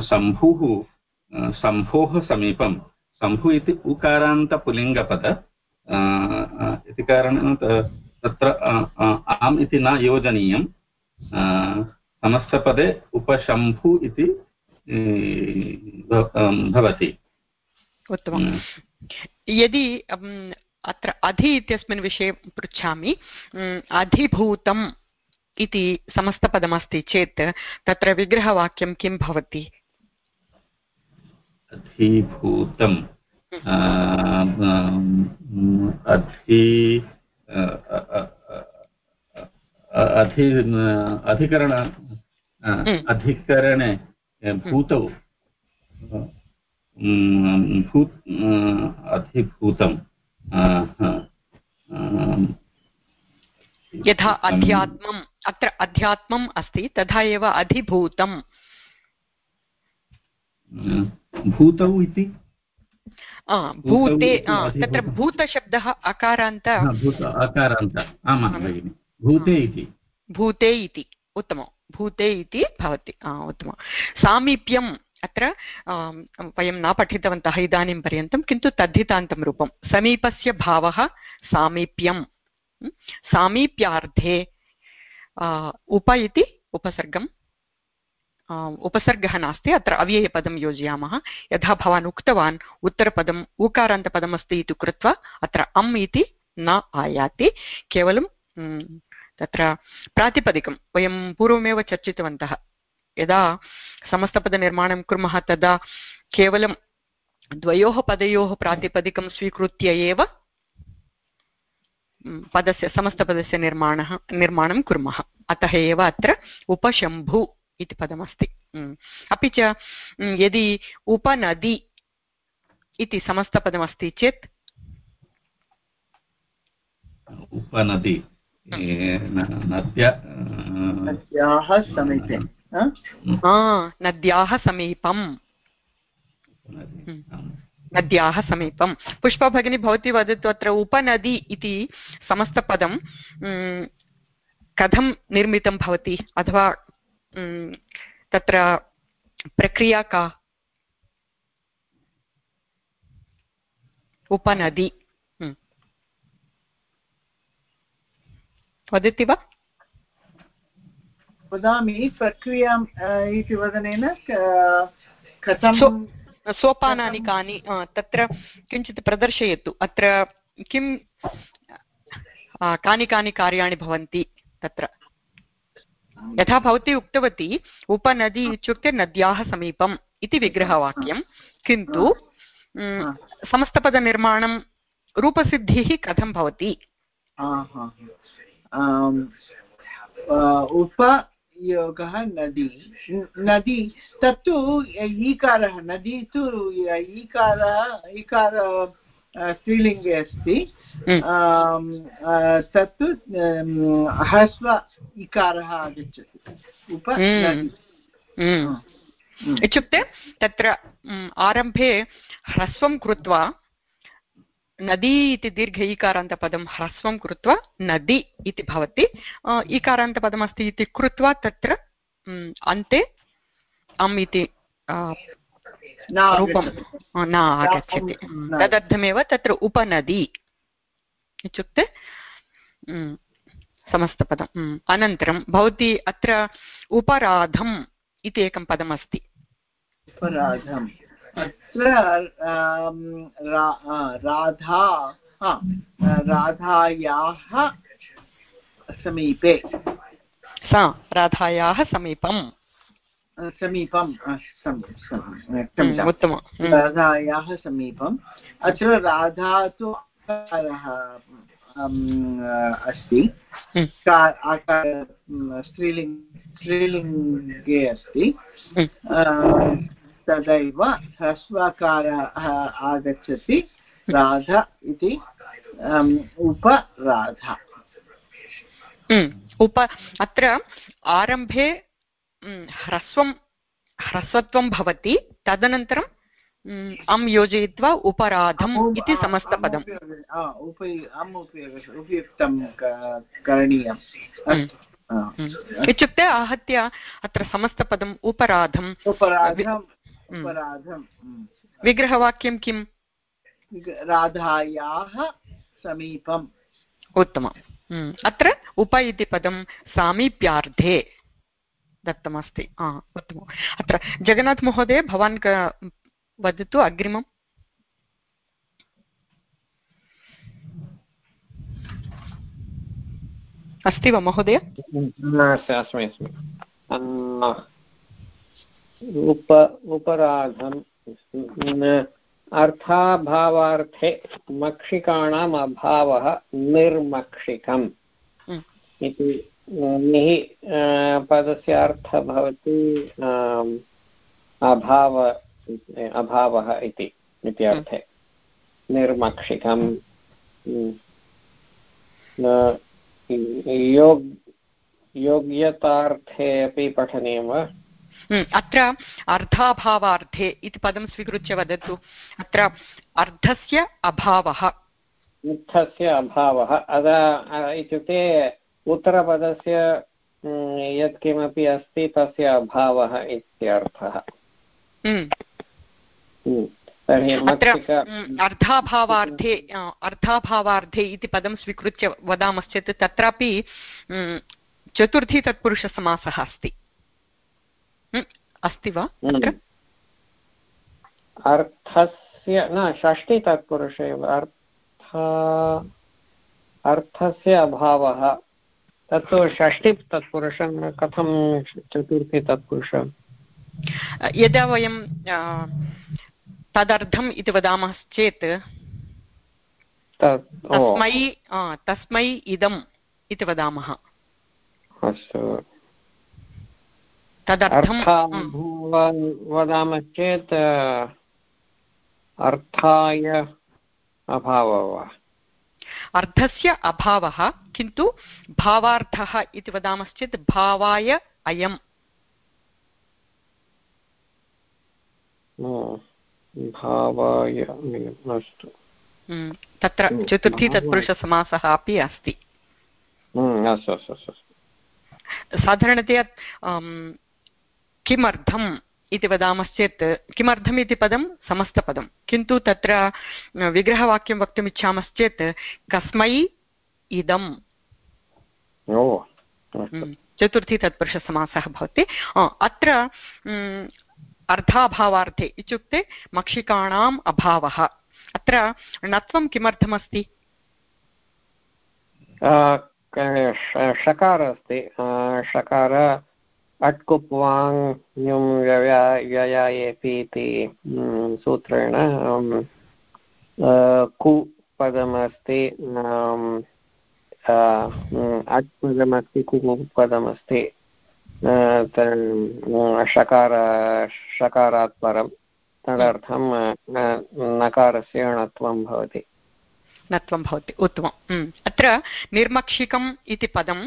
शम्भुः शम्भोः समीपं शम्भु इति उकारान्तपुलिङ्गपद। इति कारणेन तत्र आम् इति न योजनीयं समस्तपदे उपशम्भु इति भवति। उत्तमं यदि अत्र अधि इत्यस्मिन् विषये पृच्छामि अधिभूतम् इति समस्तपदमस्ति चेत् तत्र विग्रहवाक्यं किं भवति? अधिभूतम्। अधि अधि अधिकरण अधिकरणे भूतौ भूत अधिभूतं यथा अध्यात्मम् अत्र अध्यात्मम् अस्ति तथा एव अधिभूतम्। भूतौ इति? भूते तत्र भूतशब्दः अकारान्त। अकारान्त। आमां भगिनि। भूते इति। भूते इति। उत्तमं। भूते इति भवति। उत्तमं। सामीप्यम् अत्र वयं न पठितवन्तः इदानीं पर्यन्तं किन्तु तद्धितान्तं रूपं। समीपस्य भावः सामीप्यं सामीप्यार्थे उप इति उपसर्गं उपसर्गः नास्ति, अत्र अव्ययपदं योजयामः। यथा भवान् उक्तवान् उत्तरपदम् ऊकारान्तपदमस्ति इति कृत्वा, अत्र अम् इति न आयाति। केवलं तत्र प्रातिपदिकं, वयं पूर्वमेव चर्चितवन्तः। यदा समस्तपदनिर्माणं कुर्मः, तदा केवलं द्वयोः पदयोः प्रातिपदिकं स्वीकृत्य एव पदस्य, समस्तपदस्य निर्माणः, निर्माणं कुर्मः। अतः एव अत्र उपशम्भु इति पदमस्ति। अपि च यदि उपनदी इति समस्तपदमस्ति चेत्? उपनदी नद्य नद्याः समीपे हा? नद्याः समीपम्। नद्याः समीपं पुष्पा भगिनी भवती वदतु अत्र उपनदी इति समस्तपदं कथं निर्मितं भवति? अथवा तत्र प्रक्रिया का उपनदी. वदति वा वदामि प्रक्रियाम् अ, इति वदनेन कथं सोपानानि कानि तत्र किञ्चित् प्रदर्शयतु अत्र किं कानि कानि कार्याणि भवन्ति तत्र यथा भवती उक्तवती उपनदी इत्युक्ते नद्याः समीपम् इति विग्रहवाक्यं. किन्तु समस्तपदनिर्माणं रूपसिद्धिः कथं भवति? उपयोगः नदी. नदी तत्तु ईकारः नदी तु ईकारः ईकार स्त्रीलिङ्गे अस्ति। म्, आम्, अ, ह्रस्व इकारः आगच्छति। उप म्. म्. इत्युक्ते तत्र आरम्भे ह्रस्वं कृत्वा नदी इति दीर्घ ईकारान्तपदं ह्रस्वं कृत्वा नदी इति भवति। ईकारान्तपदमस्ति इति कृत्वा तत्र अन्ते अम् इति न आगच्छति। न- तदर्थमेव तत्र उपनदी इत्युक्ते म्, समस्तपदम् म्. अनन्तरं भवती अत्र उपराधम् इति एकं पदमस्ति. अपराधम् अत्र रा- राधा राधायाः समीपे। सा राधायाः समीपम्. समीपं सम्- उत्तमं राधायाः समीपम्। अत्र राधा तु आकारः अस्ति। म्, का- आकार म्, स्त्रीलिङ्ग स्त्रीलिङ्गे अस्ति। तदैव ह्रस्वकारः आगच्छति। राधा इति उपराधा। उप अत्र आरम्भे ह्रस्वं ह्रस्वत्वं भवति तदनन्तरं अं योजयित्वा उपराधम् इति समस्तपदम् क-. इत्युक्ते आहत्य अत्र समस्तपदम् उपराधम् उपराधम् म्. उपराधम् म्. विग्रहवाक्यं किम् राधायाः समीपम् उत्तमम् अत्र उप इति पदं सामीप्यार्धे दत्तमस्ति। हा, उत्तमम् अत्र जगन्नाथ महोदय भवान् क- वदतु अग्रिमम्। अस्ति वा महोदय? अस्मि अस्मि। अस्मि उप उपराधम् अर्थाभावार्थे मक्षिकाणाम् अभावः निर्मक्षिकम् इति निः पदस्य अर्थः भवति अभाव अभावः इति इति अर्थे निर्मक्षिकम् म्. न- योग योग्यतार्थे अपि पठनीयं वा? हम्म, अत्र अर्धाभावार्थे इति पदं स्वीकृत्य वदतु। अत्र अर्धस्य अभावः। अर्थस्य अभावः अदा इत्युक्ते उत्तरपदस्य यत्किमपि अस्ति तस्य अभावः इत्यर्थः। हम्म, मक्षिका अर्धाभावार्थे अर्धाभावार्थे इति पदं स्वीकृत्य वदामश्चेत् तत्रापि चतुर्थी तत्पुरुषसमासः अस्ति। अस्ति वा तत्र अर्थस्य न षष्टि तत्पुरुष एव। अर्थ अर्थस्य अभावः तत्तु षष्टि तत्पुरुषं कथं चतुर्थी तत्पुरुषं? यदा वयं तदर्थम् इति वदामश्चेत् तस्मै तस्मै इदम् इति वदामः। अस्तु। तदर्थं वदामश्चेत् अर्थाय अभावः। वा अर्थस्य अभावः किन्तु भावार्थः इति वदामश्चेत् भावाय अयम्। भावाय अस्तु। हम्म, तत्र चतुर्थी तत्पुरुषसमासः अपि अस्ति। अस्तु साधारणतया किमर्थम् इति वदामश्चेत् किमर्थम् इति पदं? समस्तपदं किन्तु तत्र विग्रहवाक्यं वक्तुम् इच्छामश्चेत् कस्मै इदम्। चतुर्थी तत्पुरुषसमासः भवति। अत्र अर्धाभावार्थे इत्युक्ते मक्षिकाणाम् अभावः। अत्र णत्वं किमर्थमस्ति? षकार अस्ति। षकार अट्कुप् वाङ् ञुं व्यया इति सूत्रेण कु पदमस्ति अट् पदमस्ति, कु पदमस्ति षकार षकारात् परं तदर्थं नकारस्य णत्वं भवति। नत्वं भवति, उत्तमम् अत्र निर्मक्षिकम् इति पदं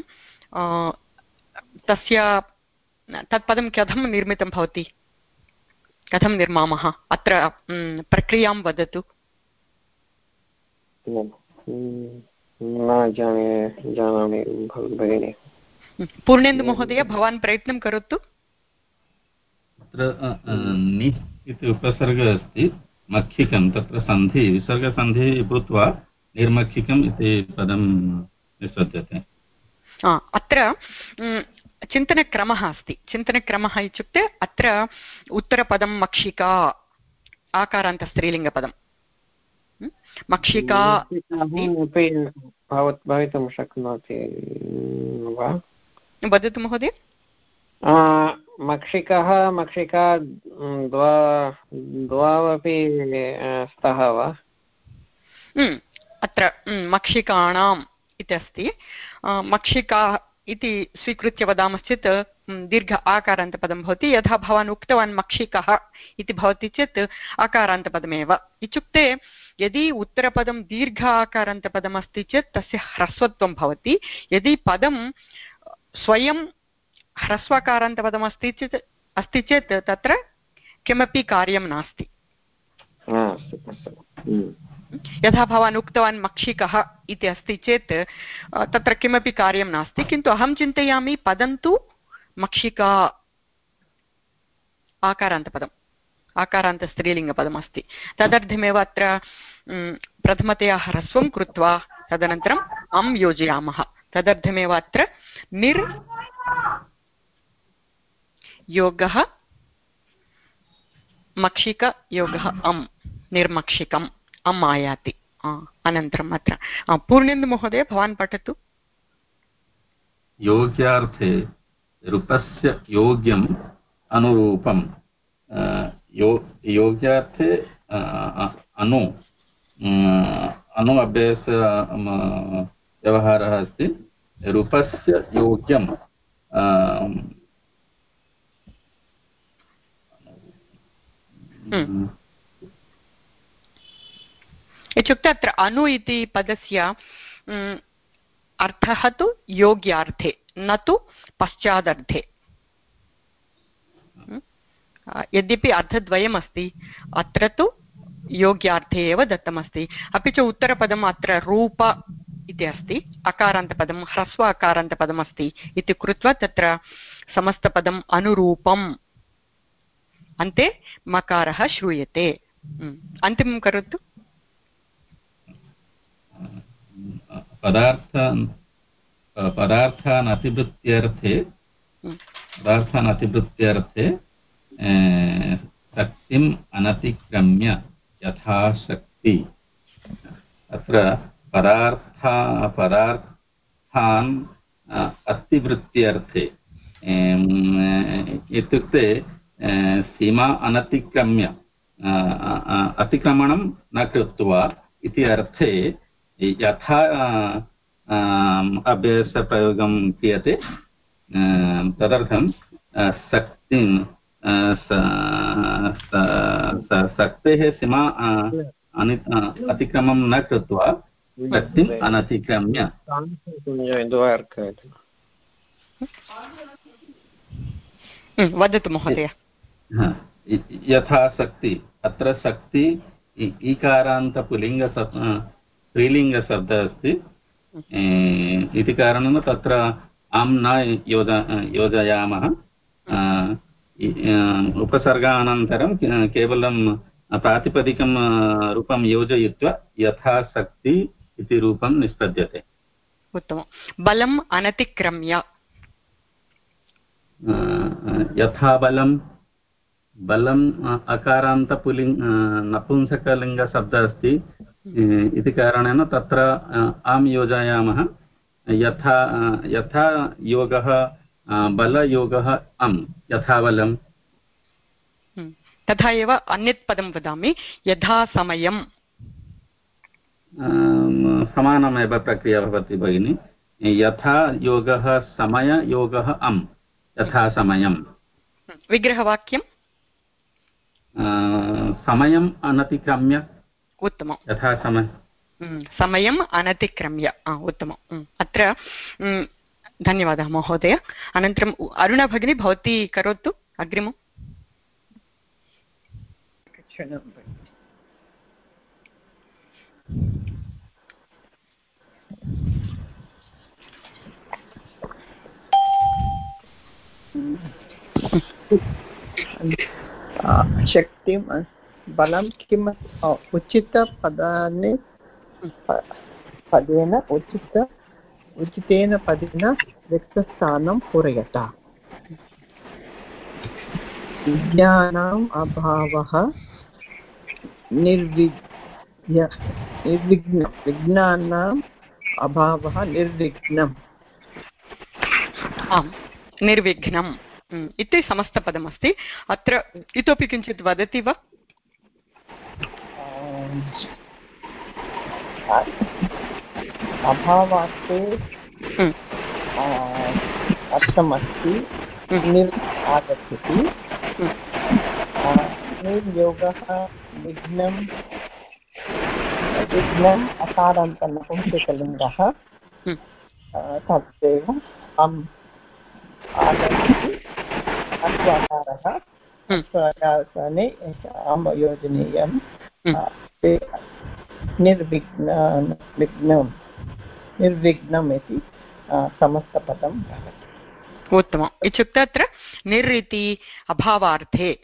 तस्य तत्पदं कथं निर्मितं भवति? कथं निर्मामः? अत्र प्रक्रियाँ वदतु। न जाने जानामि भगिनि। पूर्णेन्दुमहोदय भवान् प्रयत्नं करोतु। नि इति उपसर्गः अस्ति मक्षिकं तत्र सन्धि विसर्गसन्धिः भूत्वा निर्मक्षिकम् इति पदं निष्पद्यते अत्र चिन्तनक्रमः अस्ति। चिन्तनक्रमः इत्युक्ते अत्र उत्तरपदं मक्षिका आकारान्तस्त्रीलिङ्गपदं। मक्षिका भवितुं शक्नोति वा? वदतु महोदय। मक्षिकः मक्षिका द्वा द्वावपि स्तः वा? अत्र मक्षिकाणाम् इति अस्ति। मक्षिका इति स्वीकृत्य वदामश्चेत् दीर्घ आकारान्तपदं भवति, यथा भवान् उक्तवान् मक्षिकः इति भवति चेत् आकारान्तपदमेव। इत्युक्ते यदि उत्तरपदं दीर्घ आकारान्तपदमस्ति चेत् तस्य ह्रस्वत्वं भवति, यदि पदं स्वयं ह्रस्वकारान्तपदमस्ति चेत्, अस्ति चेत् तत्र किमपि कार्यं नास्ति। यथा भवान् उक्तवान् मक्षिकः इति अस्ति चेत् तत्र किमपि कार्यं नास्ति किन्तु अहं चिन्तयामि पदं तु मक्षिका आकारान्तपदम् आकारान्तस्त्रीलिङ्गपदमस्ति तदर्थमेव अत्र प्रथमतया ह्रस्वं कृत्वा तदनन्तरम् अं योजयामः। तदर्थमेव अत्र निर् योगः मक्षिकयोगः अं निर्मक्षिकम्, अम् आयाति। अनन्तरम् अत्र। पूर्णेन्दुमहोदय, भवान् पठतु। योग्यार्थे रूपस्य योग्यम् अनुरूपं यो, योग्यार्थे अनु अनु अभ्यास व्यवहारः अस्ति। रूपस्य योग्यं इत्युक्ते अत्र अनु इति पदस्य अर्थः तु योग्यार्थे न तु पश्चादर्थे यद्यपि अर्थद्वयमस्ति अत्र तु योग्यार्थे एव दत्तमस्ति अपि च उत्तरपदम् अत्र रूप इति अस्ति अकारान्तपदं ह्रस्व अकारान्तपदम् अस्ति इति कृत्वा तत्र समस्तपदम् अनुरूपम् अन्ते मकारः श्रूयते। अन्तिमं करोतु। पदार्थ पदार्थान् अतिवृत्त्यर्थे पदार्थान् अतिवृत्त्यर्थे शक्तिम् अनतिक्रम्य यथाशक्ति। अत्र पदार्था पदार्थान् अतिवृत्त्यर्थे। इत्युक्ते सीमा अनतिक्रम्य अतिक्रमणं न कृत्वा इति अर्थे यथा अभ्यासप्रयोगं क्रियते तदर्थं शक्तिं शक्तेः सीमा अतिक्रमं न कृत्वा शक्तिम् अनतिक्रम्य। वदतु महोदय। यथा शक्ति अत्र शक्ति ईकारान्तपुलिङ्ग स्त्रीलिङ्गशब्दः अस्ति। इति कारणेन तत्र आं न योज योजयामः। उपसर्गानन्तरं केवलं प्रातिपदिकं रूपं योजयित्वा यथाशक्ति इति रूपं निष्पद्यते। उत्तमं। बलम् अनतिक्रम्य। यथा बलं बलम् अकारान्तपुलिङ् नपुंसकलिङ्गशब्दः अस्ति इति कारणेन तत्र आं योजयामः। यथा यथा योगः बलयोगः अं यथा बलं तथा एव अन्यत् पदं वदामि। यथा समयं समानमेव प्रक्रिया भवति भगिनि। यथा योगः समययोगः अं यथा समयं विग्रहवाक्यं समयम् अनतिक्रम्य उत्तमं यथा समय समयम् अनतिक्रम्य उत्तमम् अत्र धन्यवादः महोदय अनन्तरम् अरुणा भगिनी भवती करोतु अग्रिमम् शक्तिं बलं किम् उचितपदानि पदेन उचित, उचितेन पदेन रिक्तस्थानं पूरयत। विज्ञानाम् अभावः निर्विघ्य निर्विघ्नं, विज्ञानाम् अभावः, निर्विघ्नम्। आम्, निर्विघ्नम्। इति समस्तपदमस्ति। अत्र इतोपि किञ्चित् वदति वा? अभावार्थे अर्थमस्ति निर् आगच्छति। निर्योगः विघ्नं विघ्नम् अकारान्तनपुंसकलिङ्गः। तदेव अम् आगच्छति अश्वाकारः अश्वाकारे अम् योजनीयं निर्विघ्न विघ्नं निर्विघ्नम् इति समस्तपदं भवति। उत्तमम्। इत्युक्ते अत्र निर् इति अभावार्थे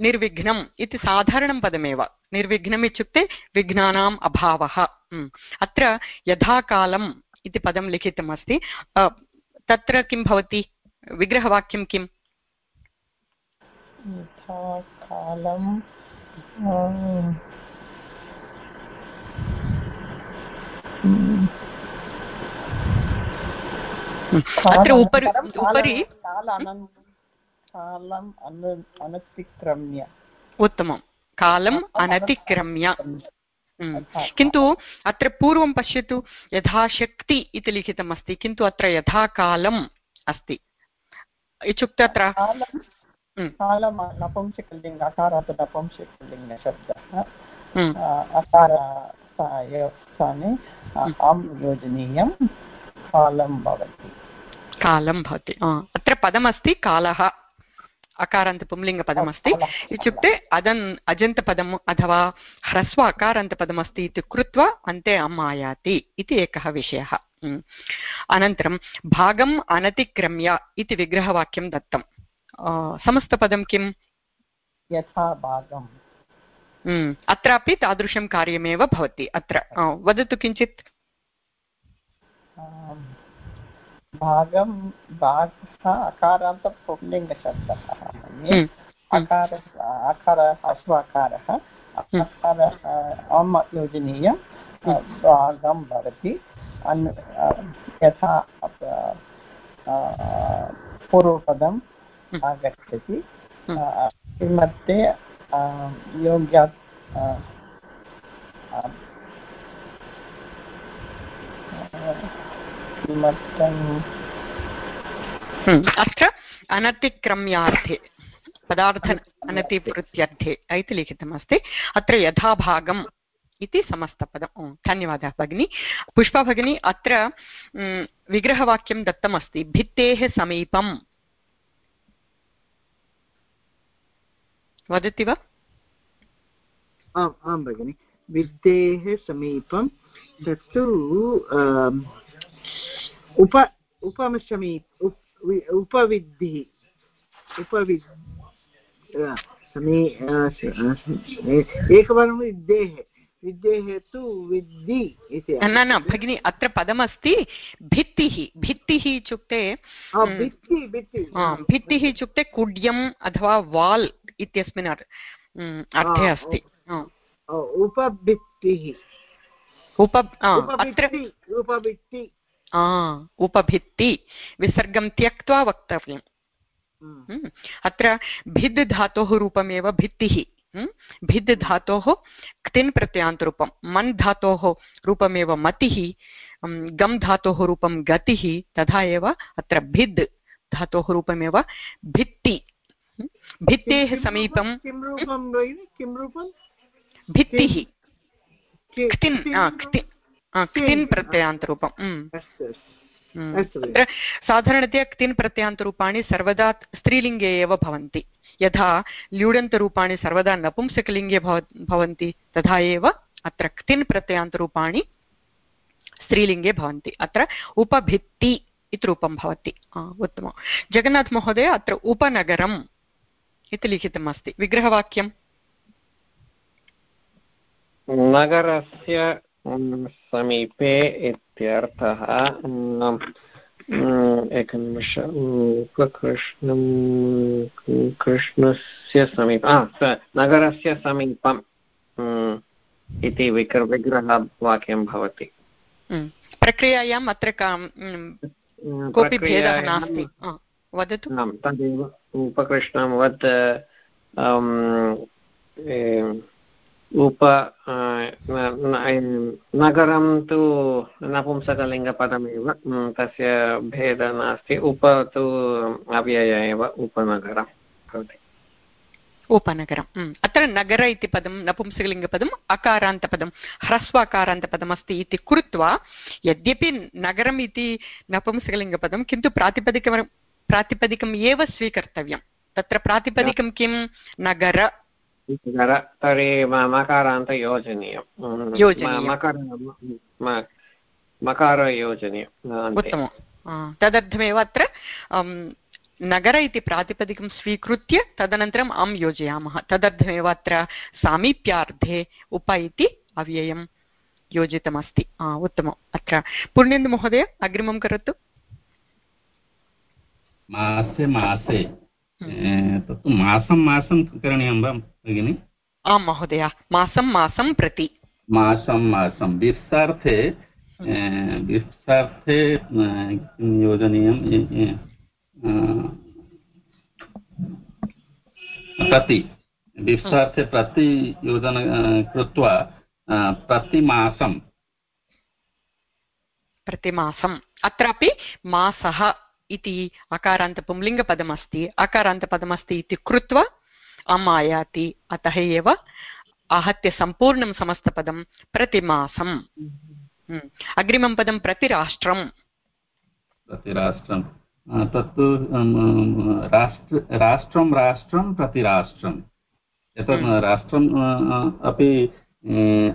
निर्विघ्नम् इति साधारणं पदमेव। निर्विघ्नम् इत्युक्ते विघ्नानाम् अभावः। अत्र यथा कालम् इति पदं लिखितमस्ति। तत्र किं भवति? विग्रहवाक्यं किम्? कालं अत्र उपरि उपरि उत्तमं। कालम् अनतिक्रम्य। किन्तु अत्र पूर्वं पश्यतु यथाशक्ति इति लिखितमस्ति किन्तु अत्र यथा कालम् अस्ति इत्युक्ते अत्र कालं योजनीयं भवति अत्र पदमस्ति कालः अकारान्तपुंलिङ्गपदमस्ति इत्युक्ते अदन् अजन्तपदम् अथवा ह्रस्व अकारान्तपदमस्ति इति कृत्वा अन्ते अम् आयाति इति एकः विषयः. अनन्तरं भागम् अनतिक्रम्य इति विग्रहवाक्यं दत्तं समस्तपदं किम्? यथा भागम्। अत्रापि तादृशं कार्यमेव भवति। अत्र। वदतु किञ्चित्। भागं भागः अकारान्त पुल्लिङ्गशब्दः उम्. उम्. अकार अकारः अश्वाकारः अकार अम् योजनीयं भागं भवति। अन् यथा पूर्वपदम् आगच्छति। किमर्थे योग्यात् किमर्थं हम्म, अत्र अनतिक्रम्यार्थे पदार्थ अनतिवृत्त्यर्थे इति लिखितमस्ति। अत्र यथाभागम् इति समस्तपदम्। धन्यवादः भगिनी। पुष्पा भगिनी अत्र विग्रहवाक्यं दत्तमस्ति। भित्तेः समीपं वदति वा? आम् आं भगिनि। विद्येः समीपं तत्तु उप उपमसमी उपविद्धिः। उपवि समी एकवारं विद्येः विद्येः तु विद्धि इति न न भगिनि अत्र पदमस्ति भित्तिः। भित्तिः इत्युक्ते भित्ति भित्ति। भित्तिः इत्युक्ते कुड्यम् अथवा वाल् इत्यस्मिन् अर्थे अस्ति। उपभित्तिः। उप अत्र उपभित्ति। उपभित्ति विसर्गं त्यक्त्वा वक्तव्यम्। अत्र भिद् धातोः रूपमेव भित्तिः। भिद् धातोः क्तिन् प्रत्ययान्तरूपं। मन् धातोः रूपमेव मतिः। गम् धातोः रूपं गतिः। तथा एव अत्र भिद् धातोः रूपमेव भित्ति। भित्तेः समीपं किं रूपं किं रूपं? भित्तिः। क्तिन् क्तिन् प्रत्ययान्तरूपम् अत्र साधारणतया क्तिन् प्रत्ययान्तरूपाणि सर्वदा स्त्रीलिङ्गे एव भवन्ति यथा ल्यूडन्तरूपाणि सर्वदा नपुंसकलिङ्गे भव भवन्ति तथा एव अत्र क्तिन् प्रत्ययान्तरूपाणि स्त्रीलिङ्गे भवन्ति अत्र उपभित्ति इति रूपं भवति उत्तमं जगन्नाथमहोदय अत्र उपनगरम् इति लिखितमस्ति विग्रहवाक्यं नगरस्य समीपे इत्यर्थः एकनिमिष कृष्णं कृष्णस्य समीप नगरस्य समीपम् इति विग्र विग्रहवाक्यं भवति। प्रक्रियायाम् अत्र कोऽपि भेदः नास्ति। वदतु। तदेव उपकृष्णवत् उप नगरं तु नपुंसकलिङ्गपदमेव तस्य भेदः नास्ति, उप तु अव्यय एव, उपनगरं भवति। उपनगरम् अत्र नगर इति पदं नपुंसकलिङ्गपदम् अकारान्तपदं ह्रस्वाकारान्तपदम् अस्ति इति कृत्वा, यद्यपि नगरम् इति नपुंसकलिङ्गपदं, किन्तु प्रातिपदिकं प्रातिपदिकम् एव स्वीकर्तव्यं। तत्र प्रातिपदिकं किं? नगर तर्हि मकारान्त योजनीयं मकार योजनीयम् उत्तमं तदर्थमेव अत्र नगर इति प्रातिपदिकं स्वीकृत्य तदनन्तरम् अं योजयामः तदर्थमेव अत्र सामीप्यार्धे उप इति अव्ययं योजितमस्ति उत्तमम् अत्र पुण्यन्दुमहोदय अग्रिमं करोतु मासे मासे तत्तु मासं मासं करणीयं वा भगिनि? आं महोदय मासं मासं प्रति। मासं मासं विस्तार्थे विस्तार्थे किं योजनीयं प्रति विस्तार्थे प्रति योजन कृत्वा प्रतिमासं प्रतिमासम् अत्रापि मासः इति अकारान्तपुंलिङ्गपदमस्ति अकारान्तपदमस्ति इति कृत्वा अम् आयाति अतः एव आहत्य सम्पूर्णं समस्तपदं प्रतिमासम्। हम्म। अग्रिमं पदं प्रतिराष्ट्रं प्रतिराष्ट्रं तत्तु राष्ट्र राष्ट्रं राष्ट्रं प्रतिराष्ट्रं एतत् हम्म। राष्ट्रम् अपि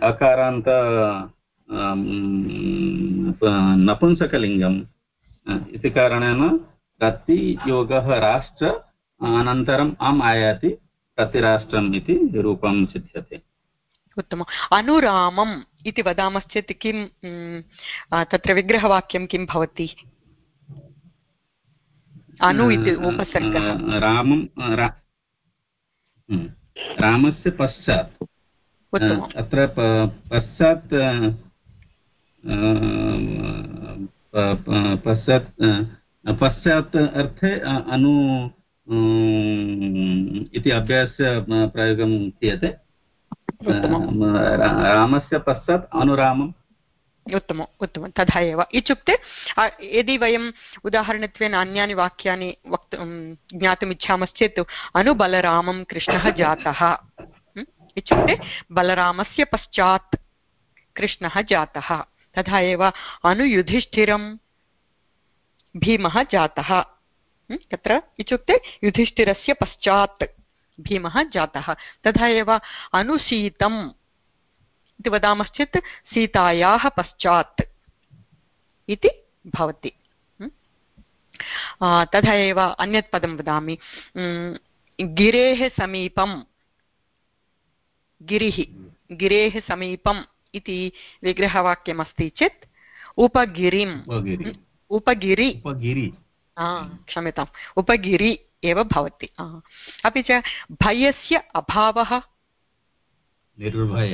अकारान्त नपुंसकलिङ्गम्। इति कारणेन प्रतियोगः राष्ट्र अनन्तरम् अम् आयाति प्रतिराष्ट्रम् इति रूपं सिद्ध्यते उत्तमम् अनुरामम् इति वदामश्चेत् किं तत्र विग्रहवाक्यं किं भवति अनु इति उपसर्गः रामं रामस्य पश्चात् अत्र पश्चात् पश्चात् पश्चात् अर्थे अनु इति अभ्यासस्य प्रयोगं क्रियते। रामस्य पश्चात् अनुरामम्। उत्तमम् उत्तमं तथा एव। इत्युक्ते यदि वयम् उदाहरणत्वेन अन्यानि वाक्यानि वक्तुं ज्ञातुम् इच्छामश्चेत् अनुबलरामं कृष्णः जातः। इत्युक्ते बलरामस्य पश्चात् कृष्णः जातः। तथा एव अनुयुधिष्ठिरं भीमः जातः। तत्र इत्युक्ते युधिष्ठिरस्य पश्चात् भीमः जातः। तथा एव अनुशीतम् इति वदामश्चेत् सीतायाः पश्चात् इति भवति। तथा एव अन्यत् पदं वदामि। गिरेः समीपं गिरिः। गिरेः समीपम्। इति विग्रहवाक्यमस्ति चेत् उपगिरिम्। उपगिरि। उपगिरि। क्षम्यताम्। उपगिरि एव भवति। अपि च भयस्य अभावः। निर्भय।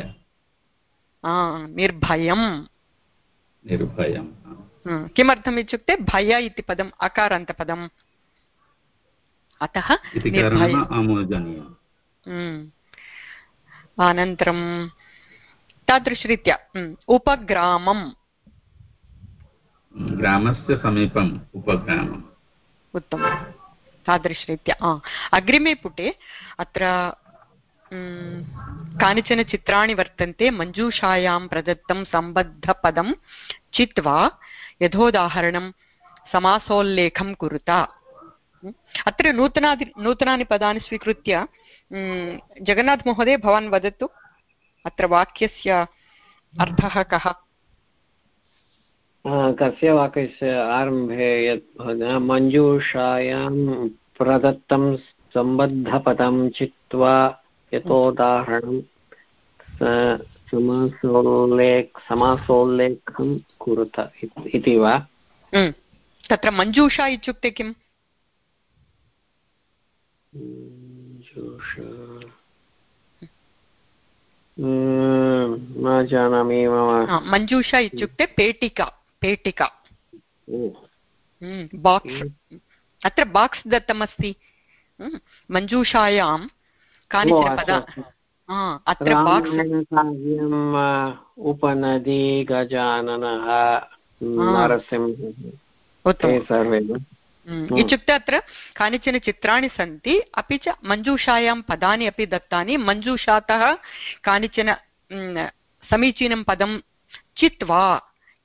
निर्भयम्। निर्भयं किमर्थम् इत्युक्ते भय इति पदम् अकारान्तपदम्। अतः अनन्तरं तादृशरीत्या। उपग्रामम्। ग्रामस्य समीपम् उपग्रामम्। उत्तमं तादृशरीत्या अग्रिमे पुटे अत्र कानिचन चित्राणि वर्तन्ते। मञ्जूषायां प्रदत्तं सम्बद्धपदं चित्वा यथोदाहरणं समासोल्लेखं कुरुता। अत्र नूतनादि नूतनानि पदानि स्वीकृत्य जगन्नाथमहोदय भवान् वदतु। अत्र वाक्यस्य अर्थः कः? कस्य वाक्यस्य आरम्भे यत् मञ्जूषायां प्रदत्तं सम्बद्धपदं चित्वा यतोदाहरणं समासोल्लेख समासोल्लेखं कुरुत इति वा? तत्र मञ्जूषा इत्युक्ते किम्? न जानामि मम। मञ्जूषा इत्युक्ते पेटिका पेटिका। बाक्स् अत्र बाक्स् दत्तमस्ति। मञ्जूषायां कानिचन पदा अत्र उपनदी गजाननः नरसिंह। सर्वे इत्युक्ते अत्र कानिचन चित्राणि सन्ति अपि च मञ्जूषायां पदानि अपि दत्तानि मञ्जूषातः कानिचन समीचीनं पदं चित्वा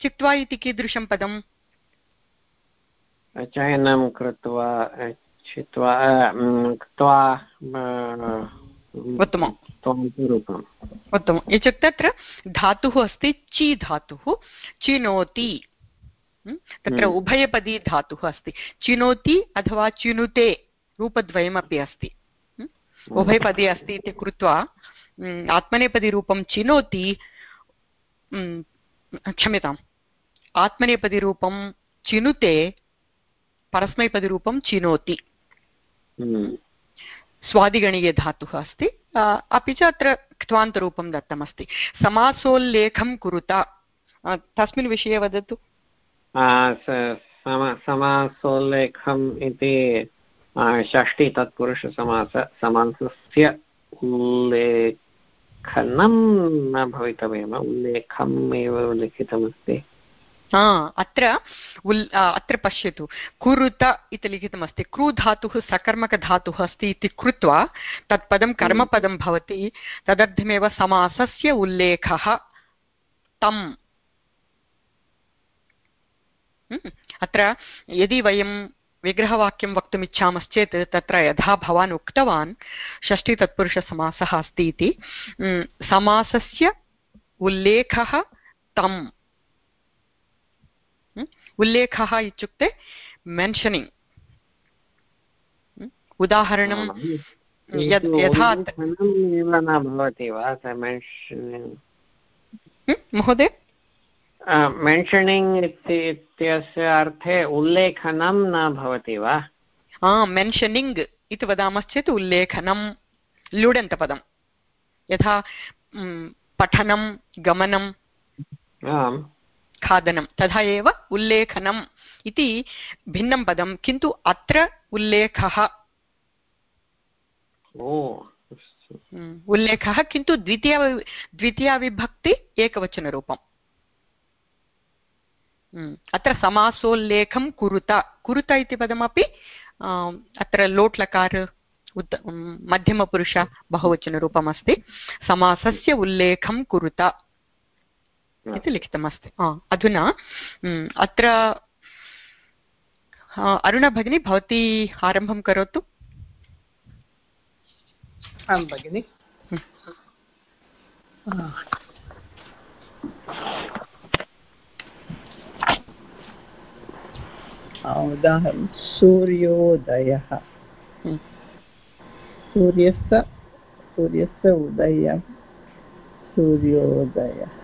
चित्वा इति कीदृशं पदम् चयनं कृत्वा चित्वा उत्तमम्। उत्तमम्। इत्युक्ते अत्र धातुः अस्ति ची धातुः चिनोति। तत्र हम्म। उभयपदी धातुः अस्ति। चिनोति अथवा चिनुते रूपद्वयमपि अस्ति। उभयपदी अस्ति इति कृत्वा आत्मनेपदीरूपं चिनोति क्षम्यताम्। आत्मनेपदीरूपं चिनुते परस्मैपदीरूपं चिनोति। हम्म। स्वादिगणीयधातुः अस्ति। अपि च अत्र क्त्वान्तरूपं दत्तमस्ति। समासोल्लेखं कुरुता। तस्मिन् विषये वदतु। समासोल्लेखम् इति षष्टि तत्पुरुषसमास समासस्य उल्लेखनं न भवितव्यम् उल्लेखम् एव लिखितमस्ति। अत्र उल् अत्र पश्यतु। कुरुत इति लिखितमस्ति। क्रू धातुः सकर्मकधातुः अस्ति इति कृत्वा तत्पदं कर्मपदं भवति। तदर्थमेव समासस्य उल्लेखः तम्। अत्र यदि वयं विग्रहवाक्यं वक्तुम् इच्छामश्चेत् तत्र यथा भवान् उक्तवान् षष्टितत्पुरुषसमासः अस्ति इति समासस्य उल्लेखः तम्। उल्लेखः इत्युक्ते मेन्शनिङ्ग्। उदाहरणं यथा महोदय? मेन्शनिङ्ग् इत्यस्य अर्थे उल्लेखनं न भवति वा? हा मेन्शनिङ्ग् इति वदामश्चेत् उल्लेखनं ल्युडन्तपदं यथा पठनं गमनं खादनं तथा एव उल्लेखनम् इति भिन्नं पदं किन्तु अत्र उल्लेखः। उल्लेखः किन्तु द्वितीया द्वितीयाविभक्ति एकवचनरूपम्। अत्र समासोल्लेखं कुरुत कुरुत इति पदमपि अत्र लोट् लकार उत् मध्यमपुरुष बहुवचनरूपम् अस्ति समासस्य उल्लेखं कुरुत इति लिखितमस्ति. अधुना हम्म, अत्र अरुणा भगिनी भवती आरम्भं करोतु. आं भगिनि. उदाहरणं सूर्योदयः। सूर्यस्य सूर्यस्य उदयं सूर्योदयः।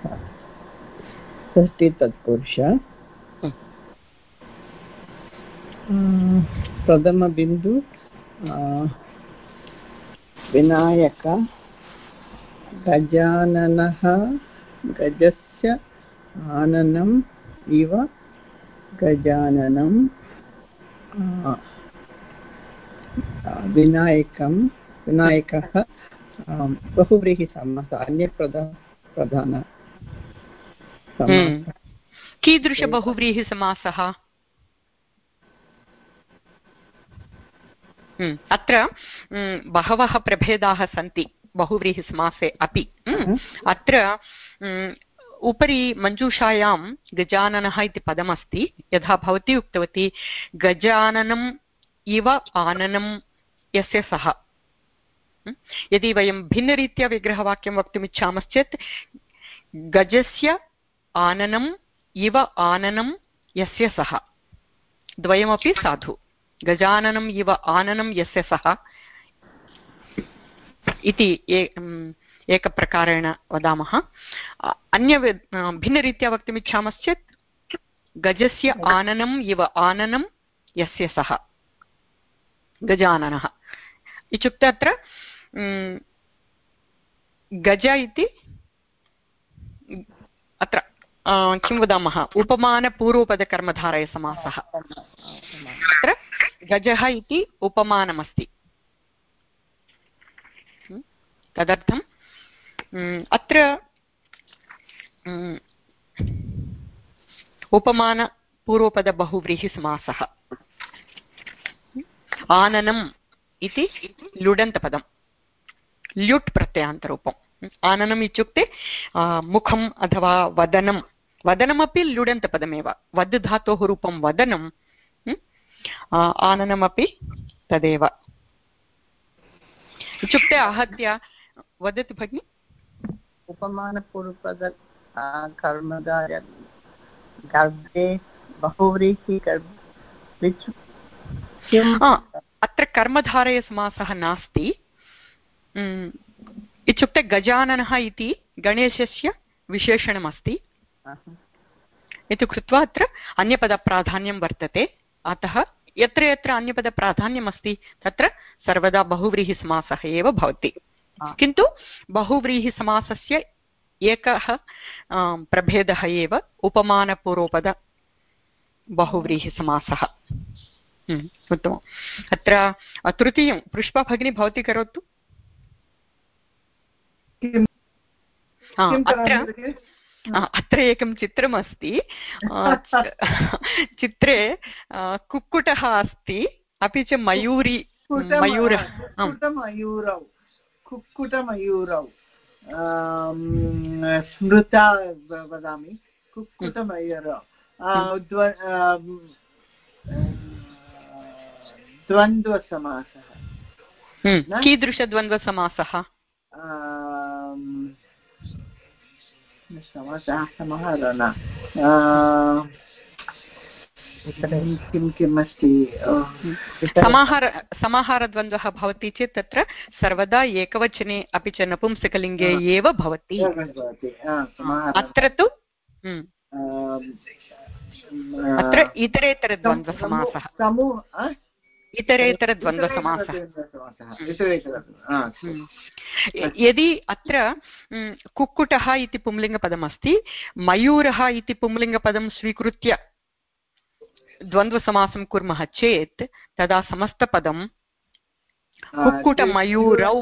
षष्टि तत्पुरुष प्रथमबिन्दु विनायक। गजाननः गजस्य आननम् इव गजाननं विनायकं विनायकः बहुव्रीहिसमासः अन्यप्रधा प्रधान हम्म। कीदृशबहुव्रीहिसमासः हम्म। अत्र हम्म, बहवः प्रभेदाः सन्ति बहुव्रीहिसमासे अपि। अत्र उपरि मञ्जूषायां गजाननः इति पदमस्ति। यथा भवती उक्तवती गजाननम् इव आननं यस्य सः। यदि वयं भिन्नरीत्या विग्रहवाक्यं वक्तुमिच्छामश्चेत्, गजस्य आननम् इव आननं यस्य सः। द्वयमपि साधु। गजाननम् इव आननं यस्य सः? इति एकप्रकारेण वदामः। अन्य भिन्नरीत्या वक्तुमिच्छामश्चेत् गजस्य आननम् इव आननं यस्य सः। गजाननः। इत्युक्ते अत्र गज इति अत्र किं वदामः? उपमानपूर्वपदकर्मधारयसमासः। अत्र गजः इति उपमानमस्ति। तदर्थं अत्र उपमानपूर्वपदबहुव्रीहिसमासः आननम् इति लुडन्तपदं ल्युट् प्रत्ययान्तरूपम् आननम् इत्युक्ते मुखम् अथवा वदनं वदनमपि लुडन्तपदमेव वद् धातोः रूपं वदनं आननमपि तदेव इत्युक्ते आहत्य वदतु भगिनि उपमानपूर्वपद कर्मधार गर्भे बहुव्रीहि अत्र कर्मधारयसमासः नास्ति। इत्युक्ते गजाननः इति गणेशस्य विशेषणमस्ति। इति कृत्वा अत्र अन्यपदप्राधान्यं वर्तते। अतः यत्र यत्र अन्यपदप्राधान्यमस्ति तत्र सर्वदा बहुव्रीहिसमासः एव भवति। किन्तु बहुव्रीहिसमासस्य एकः प्रभेदः एव उपमानपूर्वपद बहुव्रीहिसमासः हम्म, उत्तमम्। अत्र तृतीयं पुष्पा भगिनी भवती करोतु। अत्र अत्र एकं चित्रमस्ति। चित्रे कुक्कुटः अस्ति अपि च मयूरी मयूरः कुक्कुटमयूरौ स्मृता वदामि। कुक्कुटमयूरौ द्वन्द्वसमासः। हम्म, कीदृशद्वन्द्वसमासः? समासः समाहार न। किं किम् अस्ति समाहार समाहारद्वन्द्वः भवति चेत् तत्र सर्वदा एकवचने अपि च नपुंसकलिङ्गे एव भवति। अत्र तु हम्म। अत्र इतरेतरद्वन्द्वसमासः। इतरेतरद्वन्द्वसमासः। हम्म। यदि अत्र हम्म, कुक्कुटः इति पुंलिङ्गपदमस्ति मयूरः इति पुंलिङ्गपदं स्वीकृत्य द्वन्द्वसमासं कुर्मः चेत् तदा समस्तपदं कुक्कुटमयूरौ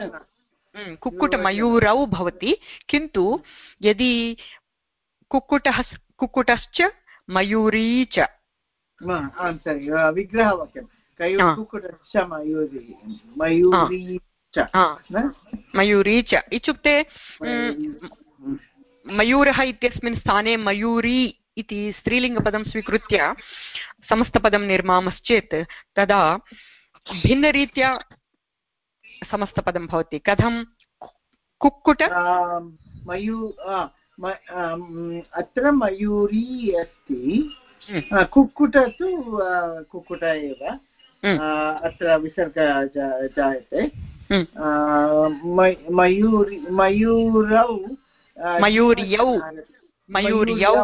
कुक्कुटमयूरौ भवति किन्तु यदि कुक्कुटः कुक्कुटश्च मयूरी च। मयूरी च इत्युक्ते मयूरः इत्यस्मिन् स्थाने मयूरी इति स्त्रीलिङ्गपदं स्वीकृत्य समस्तपदं निर्मामश्चेत् तदा भिन्नरीत्या समस्तपदं भवति। कथं? कुक्कुट? मयू अत्र मयूरी अस्ति। कुक्कुट तु कुक्कुट एव। अत्र विसर्ग जायते। मयूरि मयूरौ मयूर्यौ। मयूर्यौ।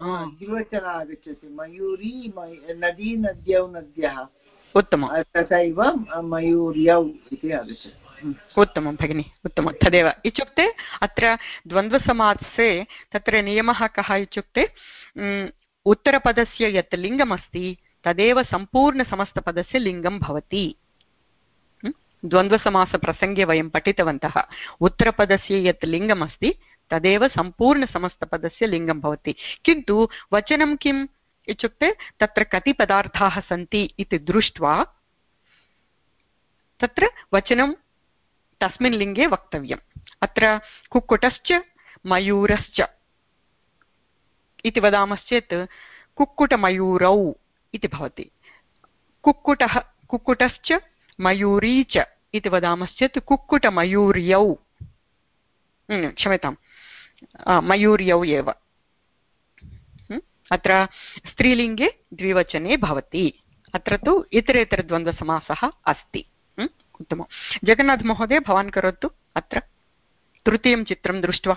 द्विवचन आगच्छति मयूरी नदी नद्यौ नद्यः उत्तमं तथैव मयूर्यौ इति आगच्छति उत्तमं भगिनि उत्तमं तदेव इत्युक्ते अत्र द्वन्द्वसमासे तत्र नियमः कः इत्युक्ते उत्तरपदस्य यत् लिङ्गमस्ति तदेव सम्पूर्णसमस्तपदस्य लिङ्गं भवति द्वन्द्वसमासप्रसङ्गे वयं पठितवन्तः उत्तरपदस्य यत् लिङ्गमस्ति तदेव सम्पूर्णसमस्तपदस्य लिङ्गं भवति। किन्तु वचनं किम् इत्युक्ते, तत्र कति पदार्थाः सन्ति इति दृष्ट्वा, तत्र वचनं तस्मिन् लिङ्गे वक्तव्यम्। अत्र कुक्कुटश्च, मयूरश्च इति वदामश्चेत्, कुक्कुटमयूरौ इति भवति। कुक्कुटः, कुक्कुटश्च, मयूरी च इति वदामश्चेत्, कुक्कुटमयूर्यौ। क्षम्यताम्। मयूर्यौ एव अत्र स्त्रीलिङ्गे द्विवचने भवति अत्र तु इतरेतरद्वन्द्वसमासः अस्ति उत्तमं जगन्नाथमहोदय भवान् करोतु अत्र तृतीयं चित्रं दृष्ट्वा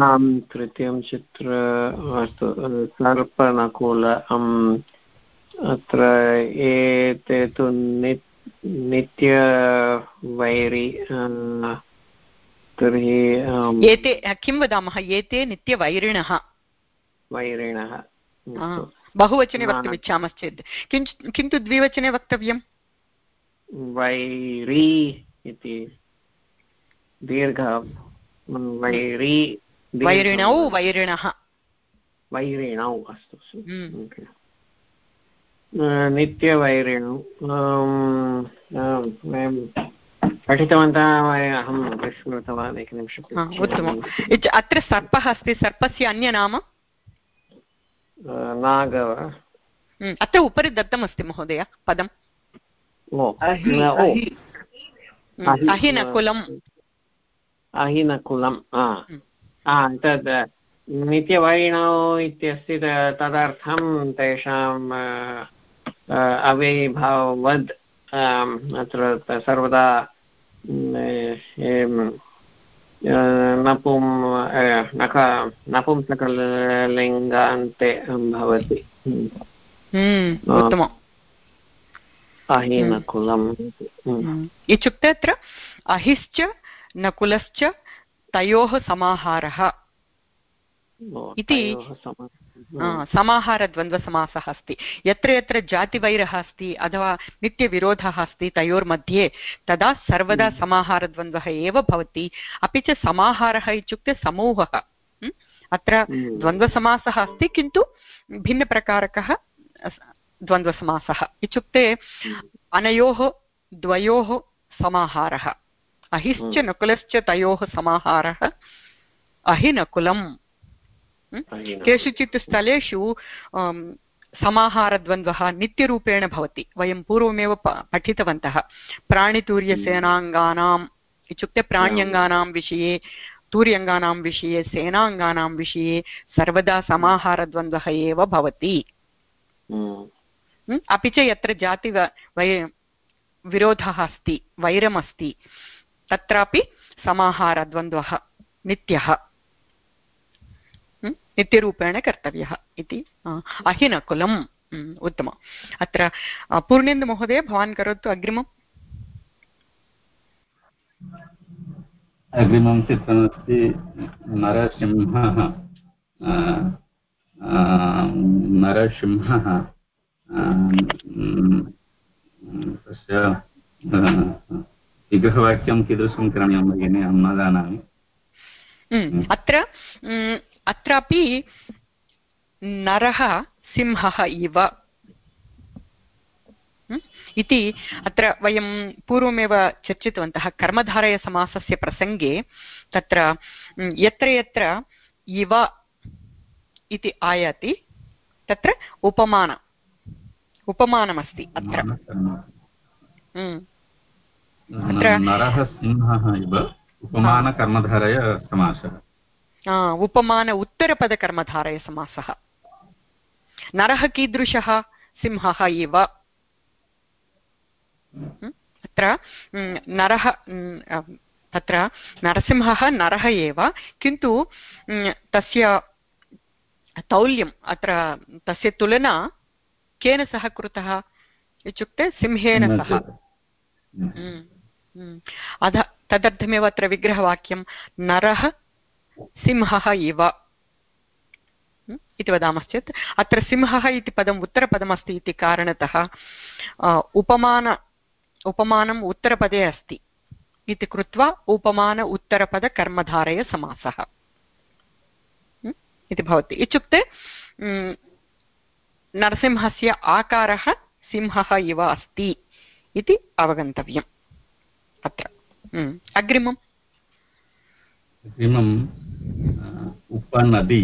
आं तृतीयं चित्र अस्तु सर्पनकुल अत्र एते तु नित् नित्यवैरि तर्हि एते किं वदामः? एते नित्यवैरिणः। वैरिणः बहुवचने वक्तुमिच्छामश्चेत्। किन्तु द्विवचने वक्तव्यं वैरी इति दीर्घ वैरी वैरिणौ वैरिणः। वैरिणौ अस्तु। नित्यवैरिणु वयं पठितवन्तः अहं विस्मृतवान् एकनिमिषम् उत्तमम् अत्र सर्पः अस्ति सर्पस्य अन्यनाम नागव अत्र उपरि दत्तमस्ति महोदय पदम् अहिनकुलम् अहिनकुलं तद् नित्यवैणौ इत्यस्ति तदर्थं तेषां अव्ययीभाववद् अत्र सर्वदा नपुं नख नपुंसकलिङ्गान्ते भवति। उत्तमम्। अहीनकुलम् इत्युक्ते अत्र अहिश्च नकुलश्च तयोः समाहारः। इति आ, समाहारद्वन्द्वसमासः अस्ति। यत्र यत्र जातिवैरः अस्ति अथवा नित्यविरोधः अस्ति तयोर्मध्ये तदा सर्वदा समाहारद्वन्द्वः एव भवति। अपि च समाहारः इत्युक्ते समूहः। म्? अत्र हम्म। द्वन्द्वसमासः अस्ति किन्तु भिन्नप्रकारकः द्वन्द्वसमासः। इत्युक्ते अनयोः द्वयोः समाहारः। अहिश्च हम्म। नकुलश्च तयोः समाहारः। अहिनकुलम्। अहिन। केषुचित् स्थलेषु समाहारद्वन्द्वः नित्यरूपेण भवति. वयं पूर्वमेव पठितवन्तः. प्राणितूर्यसेनाङ्गानाम् इत्युक्ते प्राण्यङ्गानां विषये तूर्यङ्गानां विषये सेनाङ्गानां विषये सर्वदा समाहारद्वन्द्वः एव भवति. हम्म। अपि च यत्र जाति वै विरोधः अस्ति वैरमस्ति तत्रापि समाहारद्वन्द्वः नित्यः? नित्यरूपेण कर्तव्यः इति अहिनकुलम् उत्तमम्। अत्र पूर्णेन्दुमहोदय भवान् करोतु अग्रिमम्? अग्रिमं चित्रमस्ति नरसिंहः नरसिंहः तस्य विग्रहवाक्यं कीदृशं करणीयं भगिनि अहं न जानामि। अत्र अत्रापि नरः सिंहः इव? इति अत्र वयं पूर्वमेव चर्चितवन्तः कर्मधारयसमासस्य प्रसङ्गे, तत्र यत्र यत्र इव इति आयाति, तत्र उपमान, उपमानमस्ति अत्र। अत्र- नरः सिंहः इव उपमानकर्मधारय उपमान उत्तरपदकर्मधारयसमासः नरः कीदृशः सिंहः इव म्? अत्र नरः तत्र नरसिंहः नरः एव किन्तु तस्य तौल्यम् अत्र तस्य तुलना केन सह कृतः इत्युक्ते सिंहेन सह। अध तदर्थमेव अत्र विग्रहवाक्यं नरः सिंहः इव। इति वदामश्चेत्। अत्र सिंहः इति पदम् उत्तरपदमस्ति इति कारणतः उपमान, उपमानम् उत्तरपदे अस्ति इति कृत्वा उपमान उत्तरपदकर्मधारयसमासः इति भवति। इत्युक्ते नरसिंहस्य आकारः सिंहः इव अस्ति इति अवगन्तव्यम् अत्र। अग्रिमम्। अग्रिमम् उपनदी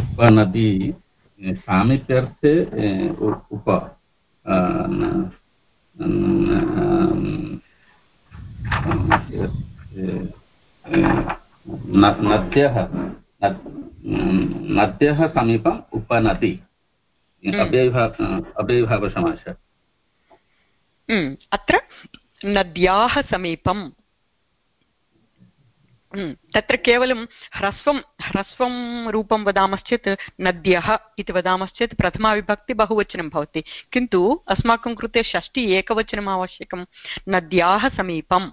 उपनदी ए, सामीप्यर्थे उप नद्यः नद्यः समीपम् उपनदी। अव्ययभाव अव्ययभावसमासः अत्र नद्याः समीपम्। हम्म, तत्र केवलं ह्रस्वं ह्रस्वं रूपं वदामश्चेत् नद्यः इति वदामश्चेत् प्रथमाविभक्ति बहुवचनं भवति। किन्तु अस्माकं कृते षष्टि एकवचनम् आवश्यकं नद्याः समीपम्।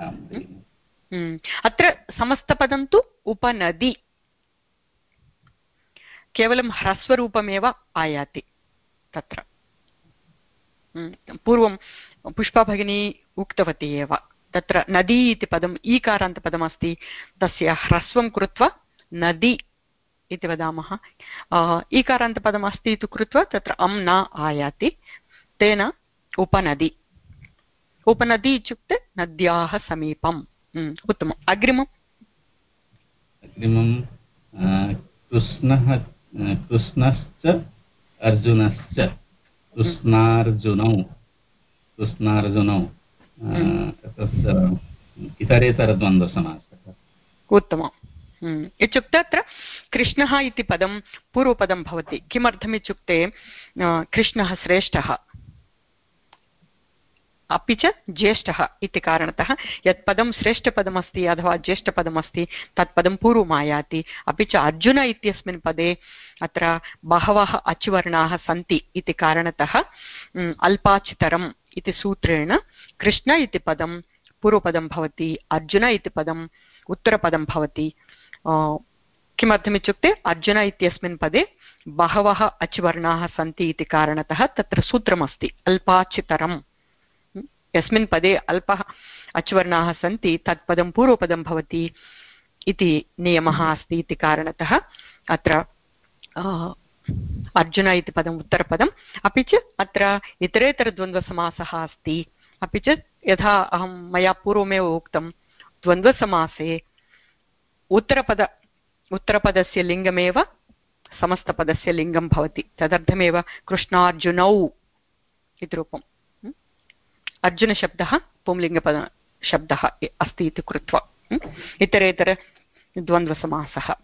भगिनि। हम्म, अत्र समस्तपदं तु उपनदी। केवलं ह्रस्वरूपमेव आयाति तत्र। हम्म, पूर्वं पुष्पा भगिनी उक्तवती एव। तत्र नदी इति पदम् ईकारान्तपदमस्ति। तस्य ह्रस्वं कृत्वा नदी इति वदामः। अ, ईकारान्तपदमस्ति इति कृत्वा तत्र अं न आयाति। तेन उपनदी। उपनदी इत्युक्ते नद्याः समीपम्। उत्तमम्। अग्रिमम्? अग्रिमं कृष्णः कृष्णश्च अर्जुनश्च। कृष्णार्जुनौ। आ, तस्य इतरेतरद्वन्द्वसमासः उत्तमम्। हम्म, इत्युक्ते अत्र कृष्णः इति पदं पूर्वपदं भवति। किमर्थमित्युक्ते अ, कृष्णः श्रेष्ठः? अपि च ज्येष्ठः इति कारणतः यत् पदं श्रेष्ठपदमस्ति अथवा ज्येष्ठपदमस्ति तत् पदं पूर्वमायाति। अपि च अर्जुन इत्यस्मिन् पदे अत्र बहवः अचुवर्णाः सन्ति इति कारणतः अम्, अल्पाचितरम् इति सूत्रेण कृष्ण इति पदं, पूर्वपदं भवति, अर्जुन इति पदम् उत्तरपदं भवति। किमर्थमित्युक्ते अर्जुन इत्यस्मिन् पदे बहवः अच्वर्णाः सन्ति इति कारणतः तत्र सूत्रमस्ति अल्पाचितरं यस्मिन् पदे अल्पः अच्वर्णाः सन्ति तत् पदं पूर्वपदं भवति इति नियमः अस्ति इति कारणतः अत्र अर्जुन इति पदम्, उत्तरपदम्। अपि च अत्र इतरेतरद्वन्द्वसमासः अस्ति। अपि च यथा अहं मया पूर्वमेव उक्तं, द्वन्द्वसमासे उत्तरपद, उत्तरपदस्य लिङ्गमेव समस्तपदस्य लिङ्गं भवति। तदर्थमेव कृष्णार्जुनौ इति रूपम्। अर्जुनशब्दः पुंलिङ्गपद शब्दः अस्ति इति कृत्वा। इतरेतरद्वन्द्वसमासः।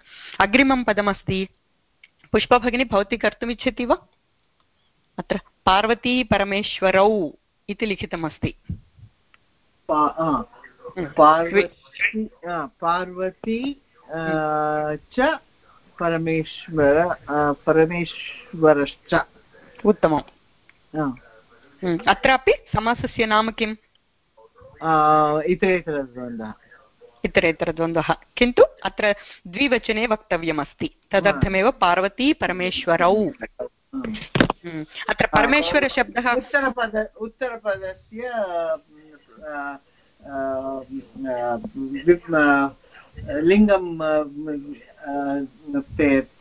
अग्रिमं पदमस्ति पुष्पभगिनी भवती कर्तुम् इच्छति वा? अत्र पार्वती परमेश्वरौ इति लिखितमस्ति। पार्वती च परमेश्वर परमेश्वरश्च। उत्तमम्। अत्रापि समासस्य नाम किम्? इतरेतरद्वन्द्वः इतरेतरद्वन्द्वः किन्तु अत्र द्विवचने वक्तव्यमस्ति। तदर्थमेव पार्वती परमेश्वरौ। हम्म। अत्र परमेश्वरशब्दः उत्तरपद उत्तरपदस्य लिङ्गं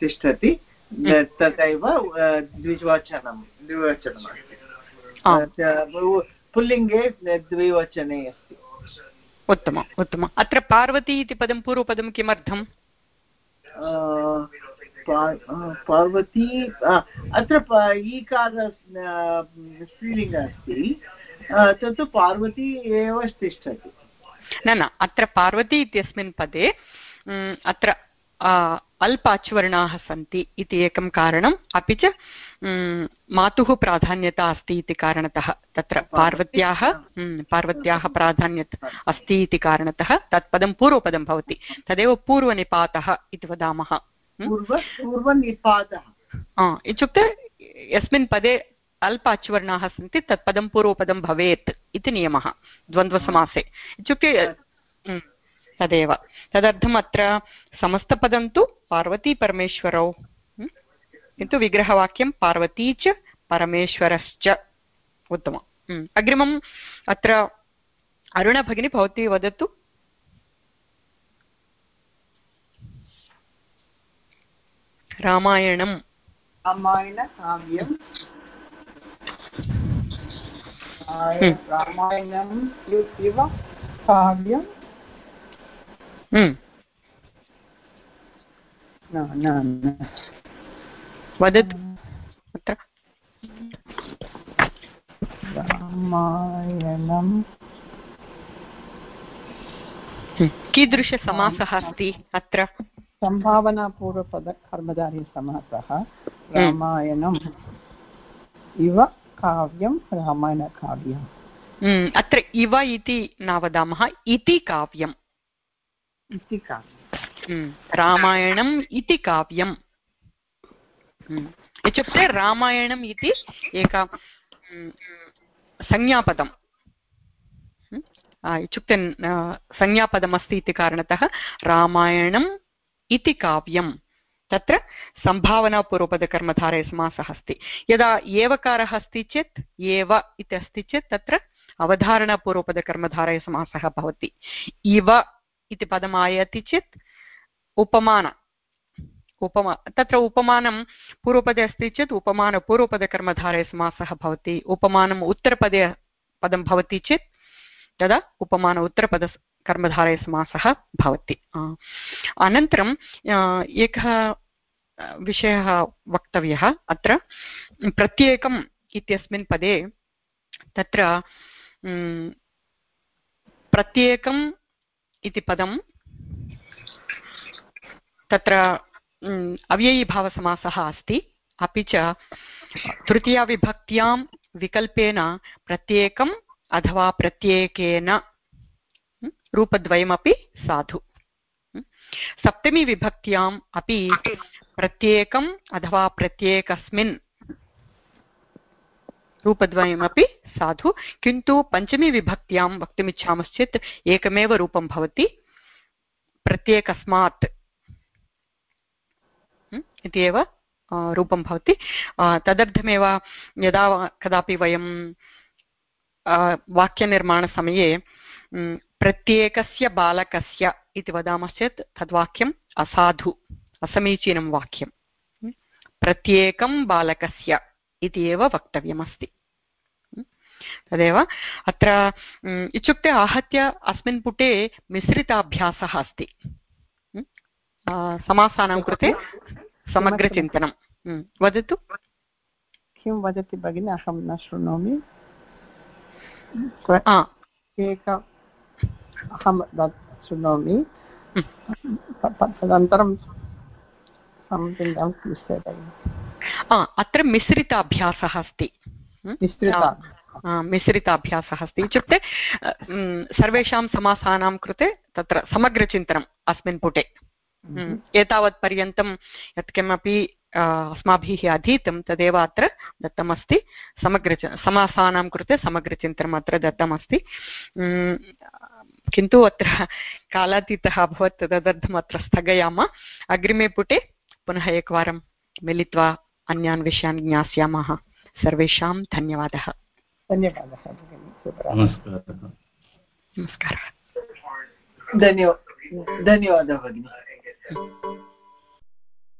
तिष्ठति। हम्म। तथैव द्विवचनं पुल्लिङ्गे द्विवचने अस्ति। उत्तमम् उत्तमम्। अत्र पार्वती इति पदं पूर्वपदं किमर्थम्? पार्वती अत्र ईकार स्त्रीलिङ्ग अस्ति। तत्तु पार्वती एव तिष्ठति। न न अत्र पार्वती इत्यस्मिन् पदे अत्र अल्प अच्वर्णाः सन्ति इति एकं कारणम् अपि च मातुः प्राधान्यता अस्ति इति कारणतः तत्र पार्वत्याः पार्वत्याः प्राधान्यता अस्ति इति कारणतः तत् पदं पूर्वपदं भवति। तदेव पूर्वनिपातः इति वदामः। इत्युक्ते यस्मिन् पदे अल्प अच्वर्णाः सन्ति तत् पदं पूर्वपदं भवेत् इति नियमः द्वन्द्वसमासे। इत्युक्ते तदेव। तदर्थम् अत्र समस्तपदं तु पार्वतीपरमेश्वरौ किन्तु विग्रहवाक्यं पार्वती च परमेश्वरश्च। उत्तमम्। अग्रिमम् अत्र अरुणभगिनी भवती वदतु। रामायणं रामायणकाव्यं रामायणं काव्यं हम्म। वदतु अत्र रामायणं। कीदृशसमासः अस्ति अत्र सम्भावनापूर्वपदकर्मधारीसमासः। रामायणम् इव काव्यं रामायणकाव्यम् अत्र इव इति न वदामः इति काव्यम् इति काव्यं हम्म, रामायणम् इति काव्यम्। हम्म, इत्युक्ते रामायणम् इति एका हम्म, संज्ञापदम्। इत्युक्ते संज्ञापदमस्ति इति कारणतः रामायणम् इति काव्यं तत्र सम्भावनापूर्वपदकर्मधारयसमासः अस्ति। यदा एवकारः अस्ति चेत् एव इति अस्ति चेत् तत्र अवधारणापूर्वपदकर्मधारयसमासः भवति। इव इति पदम् आयाति चेत् उपमान। उपमा तत्र उपमानं पूर्वपदे अस्ति चेत् उपमानपूर्वपदकर्मधारयसमासः भवति। उपमानम् उत्तरपदे पदं भवति चेत् तदा उपमान उत्तरपद कर्मधारयसमासः भवति। अनन्तरं एकः विषयः वक्तव्यः अत्र। प्रत्येकम् इत्यस्मिन् पदे तत्र प्रत्येकं इति पदं। तत्र अव्ययीभावसमासः अस्ति। अपि च तृतीयाविभक्त्यां विकल्पेन प्रत्येकम् अथवा प्रत्येकेन रूपद्वयमपि साधु। सप्तमीविभक्त्याम् अपि प्रत्येकम् अथवा प्रत्येकस्मिन् रूपद्वयमपि साधु, किन्तु पञ्चमी विभक्त्यां वक्तुमिच्छामश्चेत् एकमेव रूपं भवति, प्रत्येकस्मात् इति एव रूपं भवति। तदर्थमेव यदा कदापि वयं वाक्यनिर्माणसमये प्रत्येकस्य बालकस्य इति वदामश्चेत् तद्वाक्यम् असाधु, असमीचीनं वाक्यं प्रत्येकं बालकस्य इति एव वक्तव्यमस्ति तदेव अत्र इत्युक्ते आहत्य अस्मिन् पुटे मिश्रिताभ्यासः अस्ति। समासानां कृते समग्रचिन्तनं वदतु। किं वदति भगिनि? अहं न शृणोमि। एक अहं शृणोमि। तदनन्तरं अत्र मिश्रिताभ्यासः अस्ति। मिश्रिताभ्यासः अस्ति। इत्युक्ते सर्वेषां समासानां कृते तत्र समग्रचिन्तनम् अस्मिन् पुटे। हम्म। एतावत् पर्यन्तं यत्किमपि अस्माभिः अधीतं तदेव अत्र दत्तमस्ति। समग्र समासानां कृते समग्रचिन्तनम् अत्र दत्तमस्ति। किन्तु अत्र कालातीतः अभवत् तदर्थम् अत्र स्थगयामः। अग्रिमे पुटे पुनः एकवारं मिलित्वा अन्यान् विषयान् ज्ञास्यामः। सर्वेषां धन्यवादः। धन्यवादः नमस्कारः। धन्यवादः धन्यवादः भगिनि।